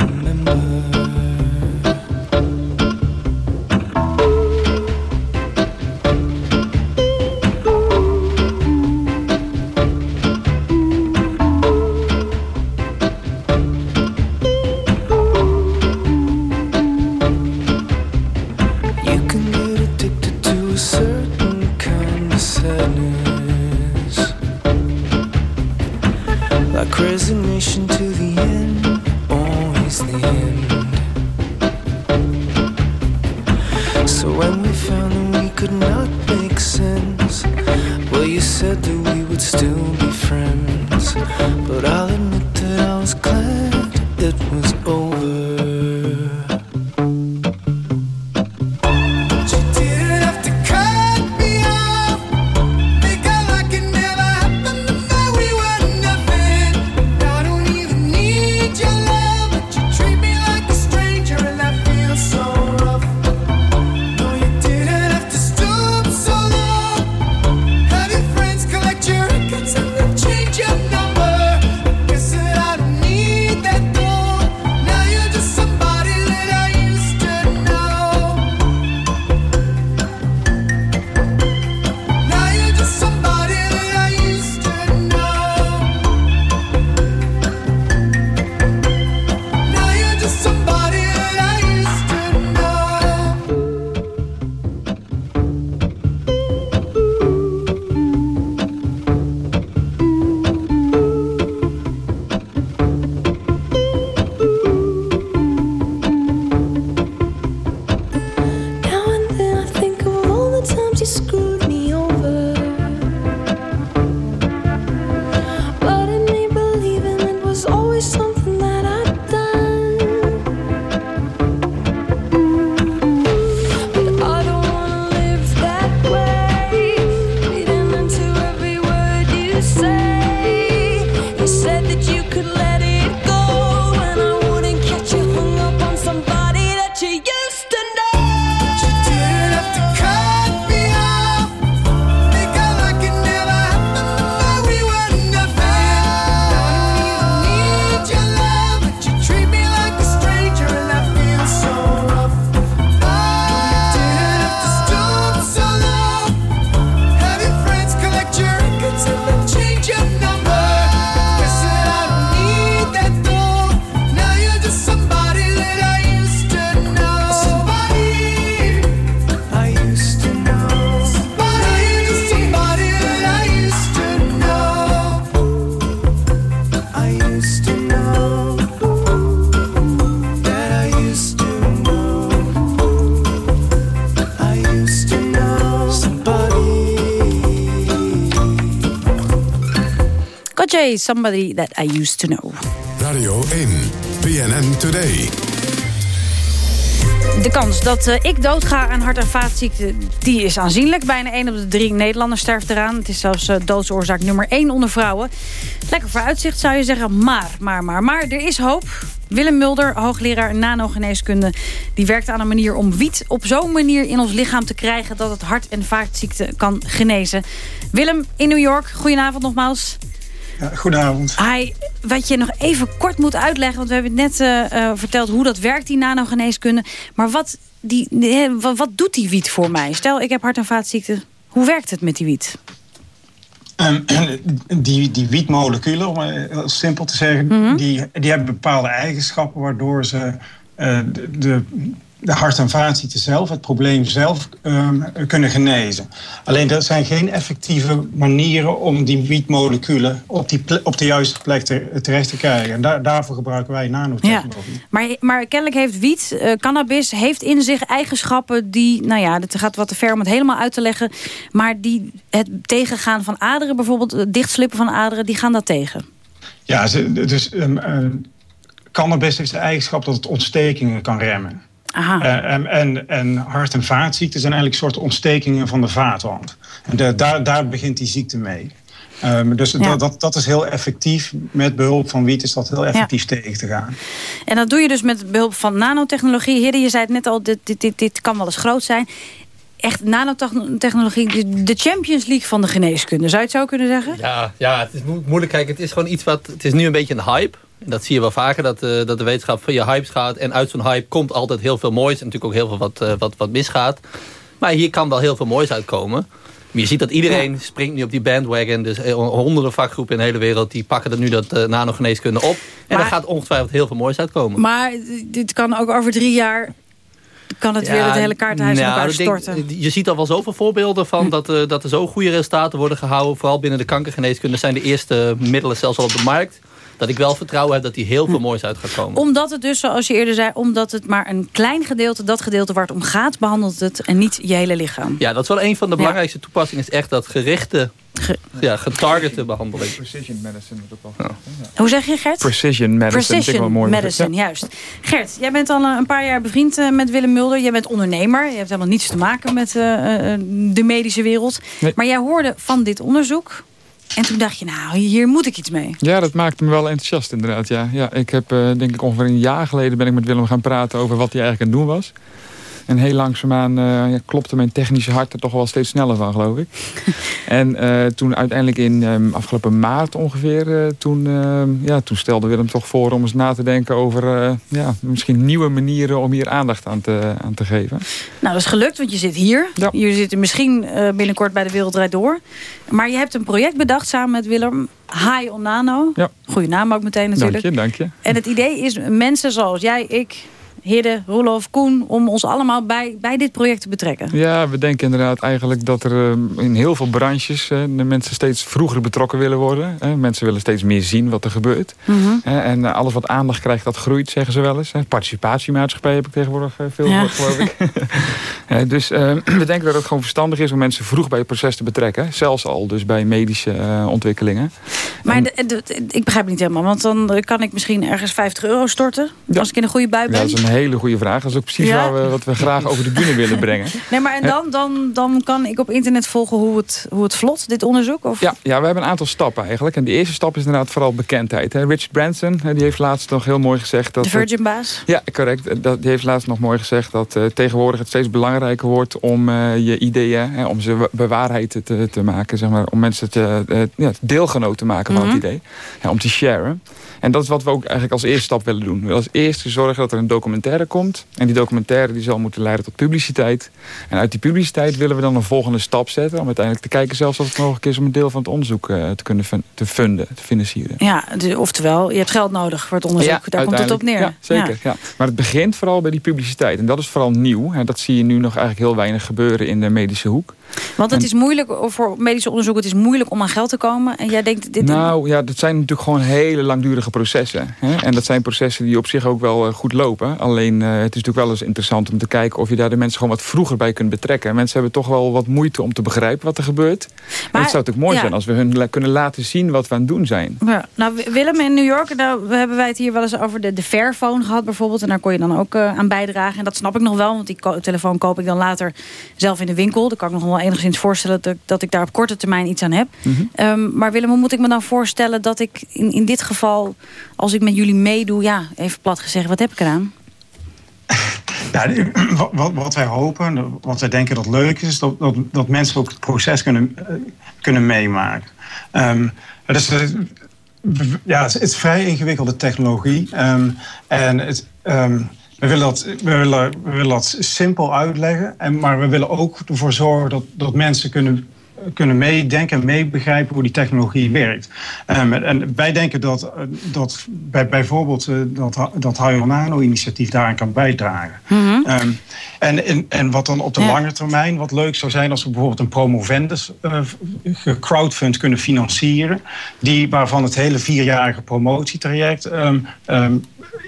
Somebody that I used to know. Radio 1, BNN Today. De kans dat eh, ik doodga aan hart- en vaatziekten, die is aanzienlijk. Bijna 1 op de 3 Nederlanders sterft eraan. Het is zelfs eh, doodsoorzaak nummer 1 onder vrouwen. Lekker vooruitzicht zou je zeggen, maar, maar, maar, maar, er is hoop. Willem Mulder, hoogleraar nanogeneeskunde, die werkt aan een manier om wiet op zo'n manier in ons lichaam te krijgen dat het hart- en vaatziekten kan genezen. Willem in New York, goedenavond nogmaals. Ja, goedenavond. Hij, wat je nog even kort moet uitleggen... want we hebben net eh, eh, verteld hoe dat werkt, die nanogeneeskunde. Maar wat, die, wat, wat doet die wiet voor mij? Stel, ik heb hart- en vaatziekten. Hoe werkt het met die wiet? Ehm, die, die wietmoleculen, om het simpel te zeggen, Mhm. die, die hebben bepaalde eigenschappen waardoor ze eh, de, de, de hart- en vaatziekten zelf, het probleem zelf, ehm, kunnen genezen. Alleen er zijn geen effectieve manieren om die wietmoleculen op, die op de juiste plek te- terecht te krijgen. En daar, daarvoor gebruiken wij Ja. nanotechnologie. Maar, maar kennelijk heeft wiet, eh, cannabis, heeft in zich eigenschappen die... nou ja, het gaat wat te ver om het helemaal uit te leggen... maar die het tegengaan van aderen, bijvoorbeeld het dichtslippen van aderen... die gaan dat tegen. Ja, dus ehm, ehm, cannabis heeft de eigenschap dat het ontstekingen kan remmen. Aha. Eh, en, en, en hart- en vaatziekten zijn eigenlijk soort ontstekingen van de vaatwand. En de- daar, daar begint die ziekte mee. Ehm, dus Ja. dat, dat, dat is heel effectief. Met behulp van wiet is dat heel effectief tegen te gaan. En dat doe je dus met behulp van nanotechnologie. Hidde, je zei het net al, dit, dit, dit, dit kan wel eens groot zijn. Echt nanotechnologie, de- de Champions League van de geneeskunde. Zou je het zo kunnen zeggen? Ja, ja, het is mo- moeilijk. Kijk, het is gewoon iets wat... Het is nu een beetje een hype. Dat zie je wel vaker, dat, eh, dat de wetenschap van je hypes gaat. En uit zo'n hype komt altijd heel veel moois. En natuurlijk ook heel veel wat, eh, wat, wat misgaat. Maar hier kan wel heel veel moois uitkomen. Maar je ziet dat iedereen springt nu op die bandwagon. Dus eh, honderden vakgroepen in de hele wereld... die pakken er nu dat nanogeneeskunde op. En er gaat ongetwijfeld heel veel moois uitkomen. Maar dit kan ook over drie jaar... kan het weer het hele kaartenhuis in nou, elkaar ik denk, storten. je ziet al wel zoveel voorbeelden van dat, eh, dat er zo goede resultaten worden gehouden. Vooral binnen de kankergeneeskunde zijn de eerste middelen zelfs al op de markt. Dat ik wel vertrouwen heb dat die heel veel moois uit gaat komen. Omdat het dus, zoals je eerder zei... omdat het maar een klein gedeelte, dat gedeelte waar het om gaat... behandelt het en niet je hele lichaam. Ja, dat is wel een van de belangrijkste toepassingen. Is echt dat gerichte ja, getargete behandeling. Precision medicine wordt ook Hoe zeg je, Gert? Precision medicine. wel Precision mooi. medicine, juist. Gert, jij bent al eh, een paar jaar bevriend eh, met Willem Mulder. Jij bent ondernemer. Je hebt helemaal niets te maken met eh, eh, de medische wereld. Maar jij hoorde van dit onderzoek. En toen dacht je, nou, hier moet ik iets mee. Ja, dat maakte me wel enthousiast inderdaad. Ja. Ja, ik heb eh, denk ik ongeveer een jaar geleden ben ik met Willem gaan praten over wat hij eigenlijk aan het doen was. En heel langzaamaan ja, klopte mijn technische hart er toch wel steeds sneller van, geloof ik. en eh, toen uiteindelijk in ehm, afgelopen maart ongeveer, eh, toen, ehm, ja, toen stelde Willem toch voor om eens na te denken over ja, misschien nieuwe manieren om hier aandacht aan te, aan te geven. Nou, dat is gelukt, want je zit hier. Je zit misschien binnenkort bij de Wereld Door. Maar je hebt een project bedacht samen met Willem. High on Nano. Ja. Goeie naam ook meteen natuurlijk. Dank je, dank je. En het idee is mensen zoals jij, ik, Hidde, Roelof, Koen... om ons allemaal bij, bij dit project te betrekken. Ja, we denken inderdaad eigenlijk dat er eh, in heel veel branches de mensen steeds vroeger betrokken willen worden. Mensen willen steeds meer zien wat er gebeurt. Mhm. En eh, alles wat aandacht krijgt, dat groeit, zeggen ze wel eens. Participatiemaatschappij heb ik tegenwoordig eh, veel Ja. gehoord, geloof ik. Dus we denken dat het gewoon verstandig is om mensen vroeg bij het proces te betrekken. Zelfs al dus bij medische ontwikkelingen. Maar ik begrijp het niet helemaal. Want dan kan ik misschien ergens 50 euro storten. Als ik in een goede bui ben. Hele goede vraag. Dat is ook precies Ja. waar we, wat we graag over de bühne willen brengen. Nee, maar en dan, dan, dan kan ik op internet volgen hoe het, hoe het vlot, dit onderzoek? Of? Ja, ja, we hebben een aantal stappen eigenlijk. En de eerste stap is inderdaad vooral bekendheid. Hè. Richard Branson die heeft laatst nog heel mooi gezegd... dat De Virgin-baas? Ja, correct. Dat, die heeft laatst nog mooi gezegd dat eh, tegenwoordig het steeds belangrijker wordt... om eh, je ideeën, hè, om ze be- bewaarheid te, te maken. Zeg maar, om mensen te, eh, ja, deelgenoot te maken van Mhm. het idee. Ja, om te sharen. En dat is wat we ook eigenlijk als eerste stap willen doen. We willen als eerste zorgen dat er een documentaire komt. En die documentaire die zal moeten leiden tot publiciteit. En uit die publiciteit willen we dan een volgende stap zetten... om uiteindelijk te kijken zelfs of het mogelijk is... om een deel van het onderzoek eh, te kunnen fun- te funden, te financieren. Ja, de- oftewel, je hebt geld nodig voor het onderzoek. Daar komt het op neer. Ja, zeker. Ja. Maar het begint vooral bij die publiciteit. En dat is vooral nieuw. En dat zie je nu nog eigenlijk heel weinig gebeuren in de medische hoek. Want het En- is moeilijk voor medisch onderzoek. Het is moeilijk om aan geld te komen. En jij denkt, dit, Nou ja, dat zijn natuurlijk gewoon hele langdurige processen. Hè? En dat zijn processen die op zich ook wel eh, goed lopen. Alleen eh, het is natuurlijk wel eens interessant om te kijken... of je daar de mensen gewoon wat vroeger bij kunt betrekken. Mensen hebben toch wel wat moeite om te begrijpen wat er gebeurt. en het zou natuurlijk mooi ja. zijn als we hun kunnen laten zien wat we aan het doen zijn. Ja, nou, Wi- Willem in New York, nou, we hebben wij het hier wel eens over de, de Fairphone gehad bijvoorbeeld. En daar kon je dan ook eh, aan bijdragen. En dat snap ik nog wel, want die telefoon koop ik dan later zelf in de winkel. Dan kan ik nog wel enigszins voorstellen dat, ik- dat ik daar op korte termijn iets aan heb. Mhm. Ehm, maar Willem, hoe moet ik me dan voorstellen dat ik in, in dit geval, als ik met jullie meedoe, ja, even plat gezegd, wat heb ik eraan? Ja, wat- wat, wij hopen, wat wij denken dat leuk is, is dat, dat, dat mensen ook het proces kunnen, eh, kunnen meemaken. Ehm, het, is, eh, ja, het is, het is vrij ingewikkelde technologie. ehm, en het, ehm, we, willen dat, we, willen, we willen dat simpel uitleggen, en, maar we willen ook ervoor zorgen dat, dat mensen kunnen kunnen meedenken en meebegrijpen hoe die technologie werkt. Ehm, en wij denken dat, dat bij, bijvoorbeeld eh, dat, dat Nano-initiatief daaraan kan bijdragen. Ehm, en, en, en wat dan op de lange termijn wat leuk zou zijn... als we bijvoorbeeld een promovendus uh, gecrowdfund kunnen financieren... Die, waarvan het hele vierjarige promotietraject... ehm,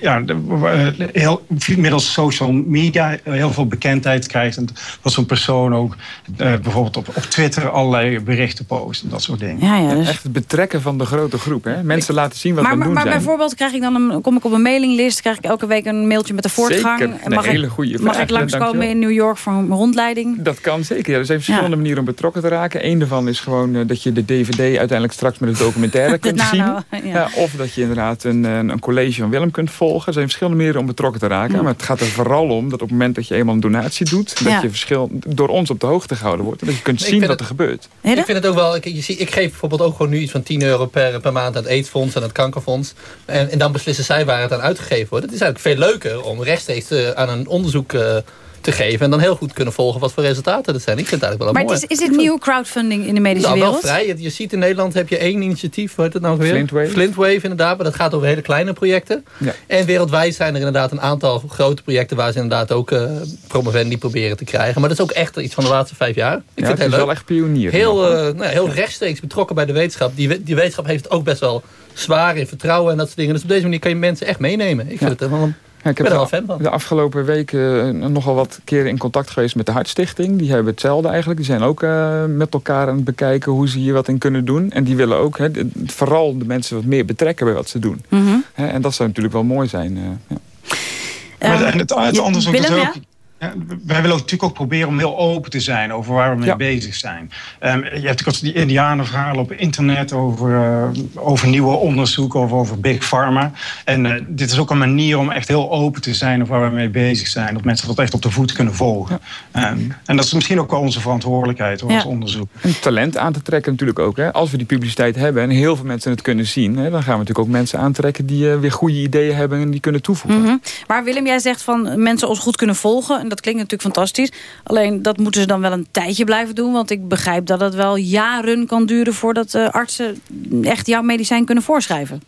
ja, de- eh, heel, middels social media heel veel bekendheid krijgt. En dat zo'n persoon ook eh, bijvoorbeeld op, op Twitter allerlei berichten post en dat soort dingen. Ja, ja, dus- Echt het betrekken van de grote groep. Hè? Mensen laten zien wat maar we maar, doen maar zijn. bijvoorbeeld krijg ik dan een, kom ik op een mailinglist, krijg ik elke week een mailtje met de voortgang. Zeker. En Een mag hele ik, goede Mag vraag. ik langskomen in New York voor een rondleiding? Dat kan zeker. Ja, er zijn verschillende manieren om betrokken te raken. Eén daarvan is gewoon eh, dat je de DVD uiteindelijk straks met een documentaire kunt zien. ja. of dat je inderdaad een, een, een college van Willem kunt volgen. Er zijn verschillende manieren om betrokken te raken. Ja. Maar het gaat er vooral om dat op het moment dat je eenmaal een donatie doet... dat Ja. je verschil, door ons op de hoogte gehouden wordt. En dat je kunt zien wat het- er gebeurt. Ik vind het ook wel. Ik, je ziet, ik geef bijvoorbeeld ook gewoon nu iets van 10 euro per, per maand aan het aidsfonds en het kankerfonds. En, en dan beslissen zij waar het aan uitgegeven wordt. Het is eigenlijk veel leuker om rechtstreeks eh, aan een onderzoek eh, te geven. En dan heel goed kunnen volgen wat voor resultaten dat zijn. Ik vind het eigenlijk wel Maar mooi. het is, is dit nieuw crowdfunding in de medische Nou, wel wereld? vrij. Je, ziet in Nederland heb je één initiatief. Hoe heet het nou weer? Flintwave. Flintwave inderdaad. Maar dat gaat over hele kleine projecten. Ja. En wereldwijd zijn er inderdaad een aantal grote projecten... waar ze inderdaad ook eh promovendi proberen te krijgen. Maar dat is ook echt iets van de laatste vijf jaar. Ik Ja, vind het heel is leuk. wel echt pionier. Heel, eh, nou, ja, heel rechtstreeks betrokken bij de wetenschap. Die, die wetenschap heeft het ook best wel zwaar in vertrouwen en dat soort dingen. Dus op deze manier kan je mensen echt meenemen. Ik vind het wel een Ja, ik heb ben er de, wel fan van. de afgelopen weken eh, nogal wat keren in contact geweest met de Hartstichting. Die hebben hetzelfde eigenlijk. Die zijn ook eh, met elkaar aan het bekijken hoe ze hier wat in kunnen doen. En die willen ook hè, vooral de mensen wat meer betrekken bij wat ze doen. Mhm. Hè, en dat zou natuurlijk wel mooi zijn. eh, ja. Maar Ehm, en het, het je- onderzoek is Willem, ook... ja? Wij willen ook natuurlijk ook proberen om heel open te zijn over waar we mee Ja. bezig zijn. Ehm, je hebt natuurlijk die indianenverhalen op internet over, eh, over nieuwe onderzoeken of over big pharma. En eh, dit is ook een manier om echt heel open te zijn over waar we mee bezig zijn. Dat mensen dat echt op de voet kunnen volgen. Ehm, en dat is misschien ook wel onze verantwoordelijkheid hoor, Ja. als onderzoek. En talent aan te trekken natuurlijk ook. Hè. Als we die publiciteit hebben en heel veel mensen het kunnen zien... Hè, dan gaan we natuurlijk ook mensen aantrekken die eh, weer goede ideeën hebben... en die kunnen toevoegen. Mhm. Maar Willem, jij zegt van mensen ons goed kunnen volgen. Dat klinkt natuurlijk fantastisch. Alleen dat moeten ze dan wel een tijdje blijven doen. Want ik begrijp dat het wel jaren kan duren... voordat eh, artsen echt jouw medicijn kunnen voorschrijven.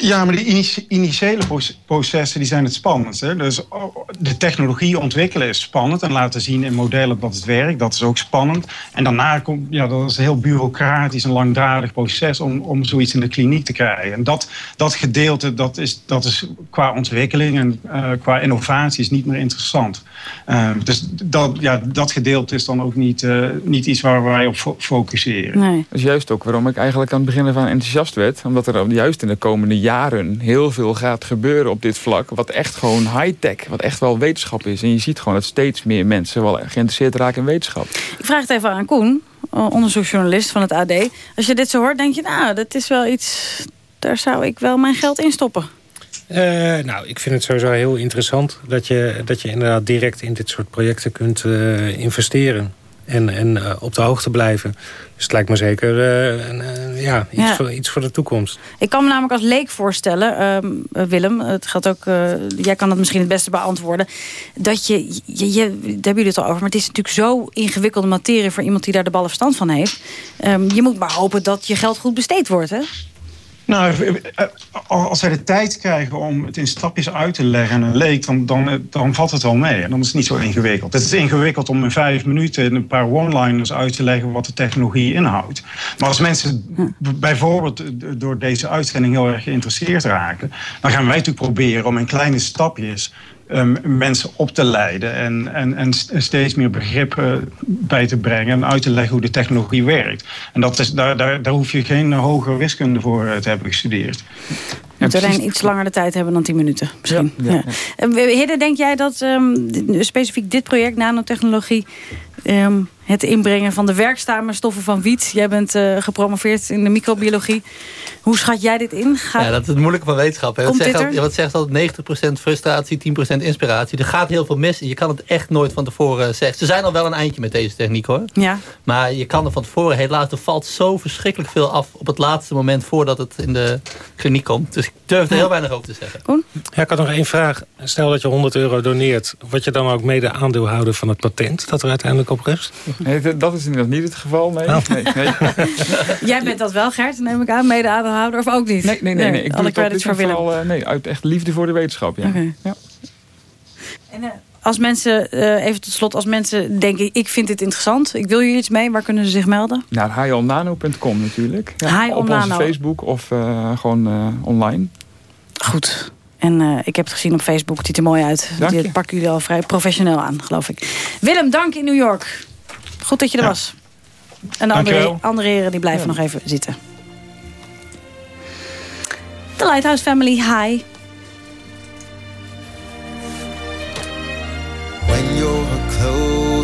Ja, maar die initiële proce- processen die zijn het spannendst. Hè? Dus oh, de technologie ontwikkelen is spannend en laten zien in modellen dat het werkt. Dat is ook spannend. En daarna komt, ja, dat is een heel bureaucratisch en langdradig proces om, om zoiets in de kliniek te krijgen. En dat, dat gedeelte, dat is, dat is qua ontwikkeling en eh, qua innovatie is niet meer interessant. Eh, dus dat, ja, dat gedeelte is dan ook niet, eh, niet iets waar wij op fo- focuseren. Nee. Dat is juist ook waarom ik eigenlijk aan het begin van enthousiast werd. Omdat er juist in de komende jaren heel veel gaat gebeuren op dit vlak. Wat echt gewoon high-tech, wat echt wel wetenschap is. En je ziet gewoon dat steeds meer mensen wel geïnteresseerd raken in wetenschap. Ik vraag het even aan Koen, eh, onderzoeksjournalist van het AD. Als je dit zo hoort, denk je, nou, dat is wel iets... daar zou ik wel mijn geld in stoppen. Eh, nou, ik vind het sowieso heel interessant dat je, dat je inderdaad direct in dit soort projecten kunt eh, investeren. En, en eh, op de hoogte blijven. Dus het lijkt me zeker eh, eh, ja, iets, Ja. Voor, iets voor de toekomst. Ik kan me namelijk als leek voorstellen, ehm, eh, Willem... het gaat ook, jij kan het misschien het beste beantwoorden... dat je, je, je, daar hebben jullie het al over... maar het is natuurlijk zo ingewikkelde materie... voor iemand die daar de ballen verstand van heeft. Ehm, je moet maar hopen dat je geld goed besteed wordt, hè? Nou, eh, eh, als zij de tijd krijgen om het in stapjes uit te leggen een leek, dan, dan, eh, dan valt het wel mee. En dan is het niet zo ingewikkeld. Het is ingewikkeld om in vijf minuten in een paar one-liners uit te leggen wat de technologie inhoudt. Maar als mensen b- bijvoorbeeld door deze uitzending heel erg geïnteresseerd raken, dan gaan wij natuurlijk proberen om in kleine stapjes ehm, mensen op te leiden en, en, en st- steeds meer begrip bij te brengen en uit te leggen hoe de technologie werkt. En dat is, daar, daar, daar hoef je geen hogere wiskunde voor eh, te hebben gestudeerd. Je moet alleen iets langer de tijd hebben dan 10 minuten. Misschien. Ja, Eh, Hidde, denk jij dat ehm, specifiek dit project nanotechnologie... ehm, het inbrengen van de werkzame stoffen van wiet... jij bent eh, gepromoveerd in de microbiologie. Hoe schat jij dit in? Gaat- Ja, dat is het moeilijke van wetenschap. Hè. Wat zegt, wat zegt altijd 90% frustratie, 10% inspiratie. Er gaat heel veel mis. Je kan het echt nooit van tevoren zeggen. Ze zijn al wel een eindje met deze techniek hoor. Ja. Maar je kan er van tevoren helaas, er valt zo verschrikkelijk veel af op het laatste moment voordat het in de kliniek komt. Dus ik durf er heel weinig over te zeggen. Ja, ik had nog één vraag. Stel dat je 100 euro doneert. Word je dan ook mede aandeelhouder van het patent dat er uiteindelijk op rust? Nee, dat- dat is inderdaad niet het geval. Nee. Oh. nee, nee. Jij bent dat wel, Gert, neem ik aan, mede-aandeelhouder of ook niet? Nee, nee, nee. nee. Ik doe het op credits dit voor Willem. eh, nee, uit echt liefde voor de wetenschap. Ja. Ja. En, eh, als mensen, eh, even tot slot, als mensen denken... ik vind dit interessant, ik wil hier iets mee, waar kunnen ze zich melden? Naar highonnano.com natuurlijk. Ja, op on onze. Facebook of eh, gewoon eh, online. Goed. En ik heb het gezien op Facebook, het ziet er mooi uit. Dank je. Dit pakken jullie al vrij professioneel aan, geloof ik. Willem, dank in New York. Goed dat je er was. En de andere, andere heren die blijven nog even zitten. The Lighthouse Family, hi.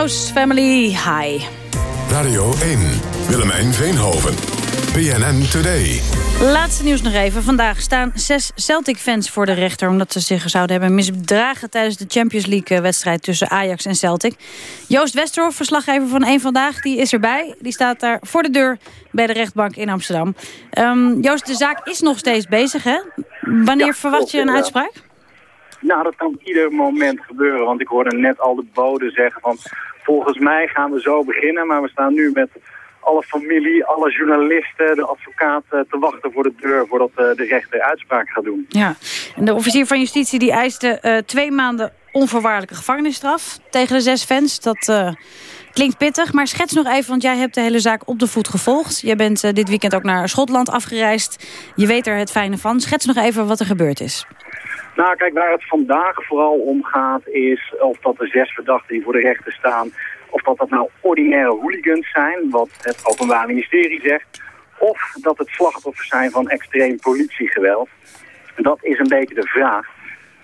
Lighthouse Family High. Radio 1, Willemijn Veenhoven. BNN Today. Laatste nieuws nog even. Vandaag staan zes Celtic-fans voor de rechter... omdat ze zich zouden hebben misdragen... tijdens de Champions League-wedstrijd tussen Ajax en Celtic. Joost Westerhof, verslaggever van Eén Vandaag, die is erbij. Die staat daar voor de deur bij de rechtbank in Amsterdam. Ehm, Joost, de zaak is nog steeds bezig, hè? Wanneer Ja, verwacht je een uitspraak? Nou, dat kan ieder moment gebeuren. Want ik hoorde net al de bode zeggen van... volgens mij gaan we zo beginnen. Maar we staan nu met alle familie, alle journalisten, de advocaat... eh, te wachten voor de deur voordat eh, de rechter uitspraak gaat doen. Ja, en de officier van justitie die eiste eh, twee maanden onvoorwaardelijke gevangenisstraf tegen de zes fans. Dat klinkt pittig, maar schets nog even, want jij hebt de hele zaak op de voet gevolgd. Jij bent dit weekend ook naar Schotland afgereisd. Je weet er het fijne van. Schets nog even wat er gebeurd is. Nou, kijk, waar het vandaag vooral om gaat is of dat de zes verdachten die voor de rechter staan... of dat dat nou ordinaire hooligans zijn, wat het Openbaar Ministerie zegt... of dat het slachtoffers zijn van extreem politiegeweld. Dat is een beetje de vraag.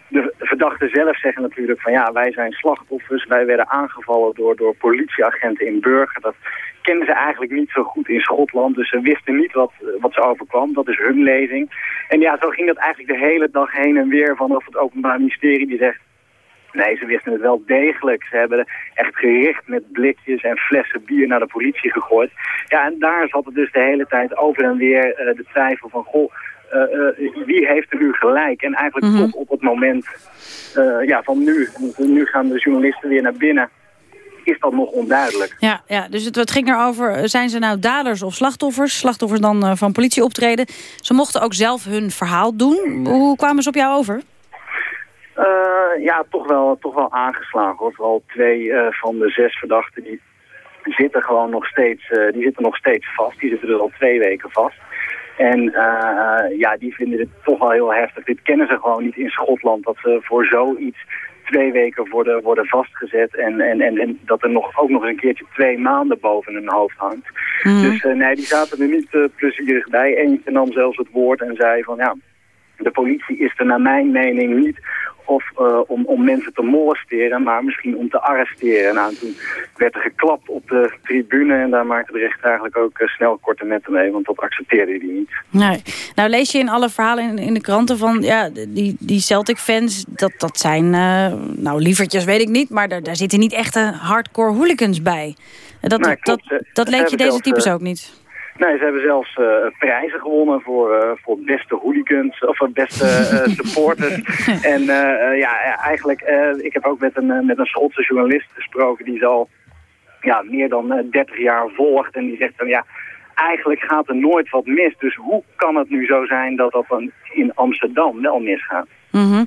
De verdachten zelf zeggen natuurlijk van ja, wij zijn slachtoffers. Wij werden aangevallen door, door politieagenten in Burger. Dat kennen ze eigenlijk niet zo goed in Schotland. Dus ze wisten niet wat, wat ze overkwam. Dat is hun lezing. En ja, zo ging dat eigenlijk de hele dag heen en weer vanaf het Openbaar Ministerie. Die zegt, nee, ze wisten het wel degelijk. Ze hebben echt gericht met blikjes en flessen bier naar de politie gegooid. Ja, en daar zat het dus de hele tijd over en weer eh, de twijfel van... goh, eh, eh, wie heeft er nu gelijk? En eigenlijk Mhm. tot op het moment ja, van nu, nu gaan de journalisten weer naar binnen, is dat nog onduidelijk. Ja, ja dus het, het ging erover, zijn ze nou daders of slachtoffers? Slachtoffers dan eh, van politieoptreden. Ze mochten ook zelf hun verhaal doen. Hoe kwamen ze op jou over? Eh, ja, toch wel, toch wel aangeslagen hoor. Vooral twee eh, van de zes verdachten die zitten gewoon nog steeds, die zitten nog steeds vast. Die zitten er al twee weken vast. En ja, die vinden het toch wel heel heftig. Dit kennen ze gewoon niet in Schotland. Dat ze voor zoiets twee weken worden, worden vastgezet. En, en, en, en dat er nog, ook nog een keertje twee maanden boven hun hoofd hangt. Dus eh, nee, die zaten er niet eh, plezierig bij. Eentje nam zelfs het woord en zei van ja, de politie is er naar mijn mening niet of eh, om, om mensen te molesteren, maar misschien om te arresteren. Nou, en toen werd er geklapt op de tribune en daar maakte de rechter eigenlijk ook eh, snel korte metten mee, want dat accepteerde hij niet. Nee. Nou lees je in alle verhalen in, in de kranten van... ja, die, die Celtic-fans, dat, dat zijn... eh, nou, lievertjes weet ik niet... maar daar, daar zitten niet echte hardcore hooligans bij. Dat, dat, dat, dat leek je deze types ook niet. Nee, ze hebben zelfs eh, prijzen gewonnen voor, eh, voor beste hooligans of voor beste eh, supporters. en ja, eigenlijk, ik heb ook met een, met een Schotse journalist gesproken die ze al ja, meer dan eh, 30 jaar volgt. En die zegt van ja, eigenlijk gaat er nooit wat mis. Dus hoe kan het nu zo zijn dat dat dan in Amsterdam wel misgaat? Mhm.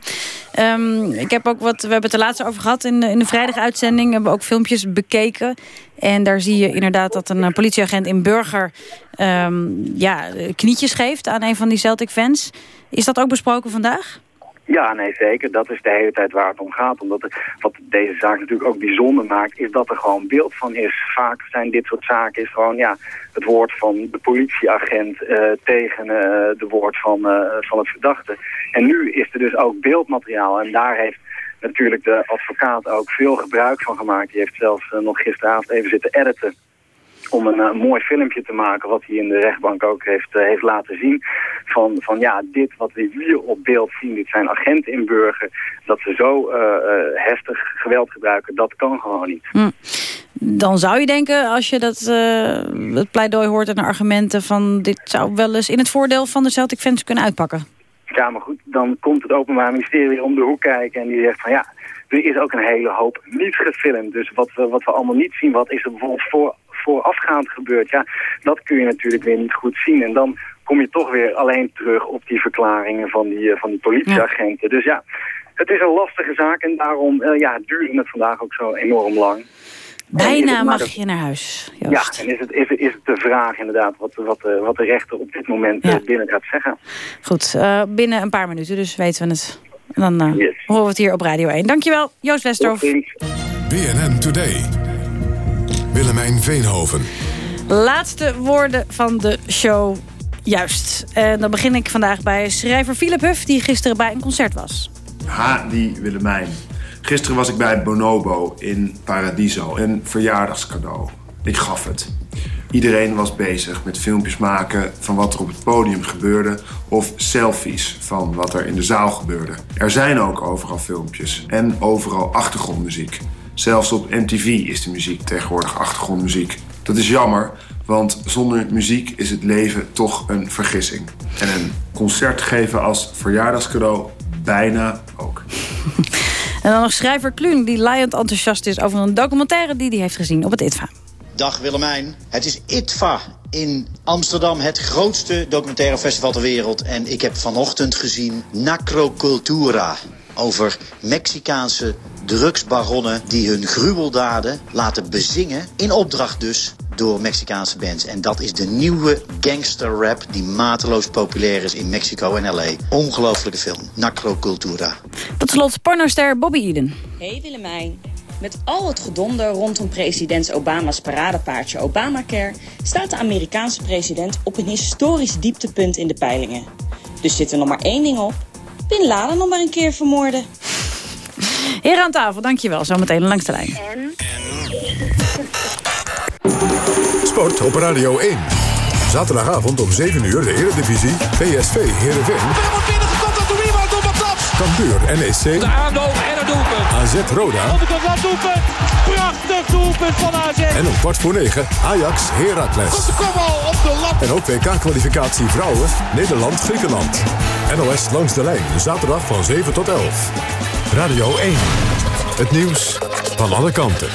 Ehm, ik heb ook wat, we hebben het er laatst over gehad in de, in de vrijdaguitzending. Hebben we ook filmpjes bekeken. En daar zie je inderdaad dat een eh, politieagent in Burger ehm, ja, knietjes geeft aan een van die Celtic fans. Is dat ook besproken vandaag? Ja, nee, zeker. Dat is de hele tijd waar het om gaat. Omdat wat deze zaak natuurlijk ook bijzonder maakt, is dat er gewoon beeld van is. Vaak zijn dit soort zaken is gewoon ja, het woord van de politieagent eh, tegen eh, de woord van, van het verdachte. En nu is er dus ook beeldmateriaal. En daar heeft natuurlijk de advocaat ook veel gebruik van gemaakt. Die heeft zelfs eh, nog gisteravond even zitten editen om een eh, mooi filmpje te maken wat hij in de rechtbank ook heeft, eh, heeft laten zien. Van, van ja, dit wat we hier op beeld zien, dit zijn agenten in burger. Dat ze zo heftig geweld gebruiken, dat kan gewoon niet. Hm. Dan zou je denken, als je dat, het pleidooi hoort en de argumenten... van dit zou wel eens in het voordeel van de Celtic fans kunnen uitpakken. Ja, maar goed, dan komt het Openbaar Ministerie om de hoek kijken en die zegt van ja, er is ook een hele hoop niet gefilmd. Dus wat we, wat we allemaal niet zien, wat is er bijvoorbeeld voor, voorafgaand gebeurd, ja, dat kun je natuurlijk weer niet goed zien. En dan kom je toch weer alleen terug op die verklaringen van die, eh, van die politieagenten. Dus ja, het is een lastige zaak en daarom eh, ja, duurde het vandaag ook zo enorm lang. Bijna mag je naar huis. Ja, en is het, is, is het de vraag inderdaad wat, wat, eh, wat de rechter op dit moment eh, binnen gaat zeggen. Goed, eh, binnen een paar minuten, dus weten we het. En dan eh, horen we het hier op Radio 1. Dankjewel, Joost Westerhof. BNN Today. Willemijn Veenhoven. Laatste woorden van de show. Juist. En dan begin ik vandaag bij schrijver Philip Huff... die gisteren bij een concert was. Ha, die Willemijn. Gisteren was ik bij Bonobo in Paradiso. Een verjaardagscadeau. Ik gaf het. Iedereen was bezig met filmpjes maken van wat er op het podium gebeurde... of selfies van wat er in de zaal gebeurde. Er zijn ook overal filmpjes en overal achtergrondmuziek. Zelfs op MTV is de muziek tegenwoordig achtergrondmuziek. Dat is jammer, want zonder muziek is het leven toch een vergissing. En een concert geven als verjaardagscadeau bijna ook. En dan nog schrijver Kluun, die laaiend enthousiast is... over een documentaire die hij heeft gezien op het ITVA. Dag Willemijn. Het is ITVA in Amsterdam, het grootste documentaire festival ter wereld. En ik heb vanochtend gezien Nacrocultura. Over Mexicaanse drugsbaronnen die hun gruweldaden laten bezingen. In opdracht dus door Mexicaanse bands. En dat is de nieuwe gangsterrap die mateloos populair is in Mexico en L.A. Ongelooflijke film, Nacrocultura. Tot slot pornoster Bobby Eden. Hey Willemijn. Met al het gedonder rondom president Obama's paradepaardje Obamacare... staat de Amerikaanse president op een historisch dieptepunt in de peilingen. Dus zit er nog maar één ding op. Bin Laden nog maar een keer vermoorden. Heren aan tafel, dankjewel. Zometeen langs de lijn. Sport op Radio 1. Zaterdagavond om 7 uur de Eredivisie. PSV Heerenveen. Cambuur NEC. De aanloop en het doelpunt. AZ Roda. Van het doelpunt. Prachtig doelpunt van AZ. En om kwart voor negen Ajax Heracles. Komt de kopbal op de lat. En ook WK-kwalificatie vrouwen Nederland-Griekenland. NOS langs de lijn, zaterdag van 7 tot 11. Radio 1. Het nieuws van alle kanten.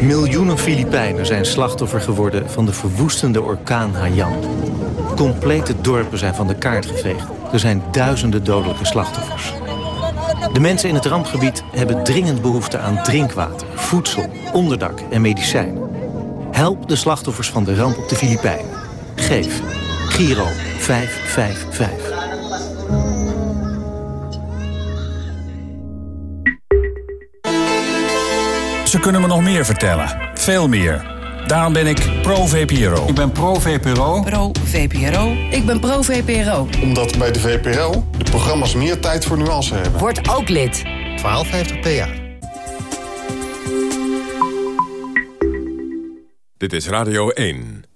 Miljoenen Filipijnen zijn slachtoffer geworden van de verwoestende orkaan Haiyan. Complete dorpen zijn van de kaart geveegd. Er zijn duizenden dodelijke slachtoffers. De mensen in het rampgebied hebben dringend behoefte aan drinkwater, voedsel, onderdak en medicijnen. Help de slachtoffers van de ramp op de Filipijnen. Geef. Giro 555. Ze kunnen me nog meer vertellen. Veel meer. Daarom ben ik pro-VPRO. Ik ben pro-VPRO. Pro-VPRO. Ik ben pro-VPRO. Omdat bij de VPRO de programma's meer tijd voor nuance hebben. Word ook lid. 1250 PA. Dit is Radio 1.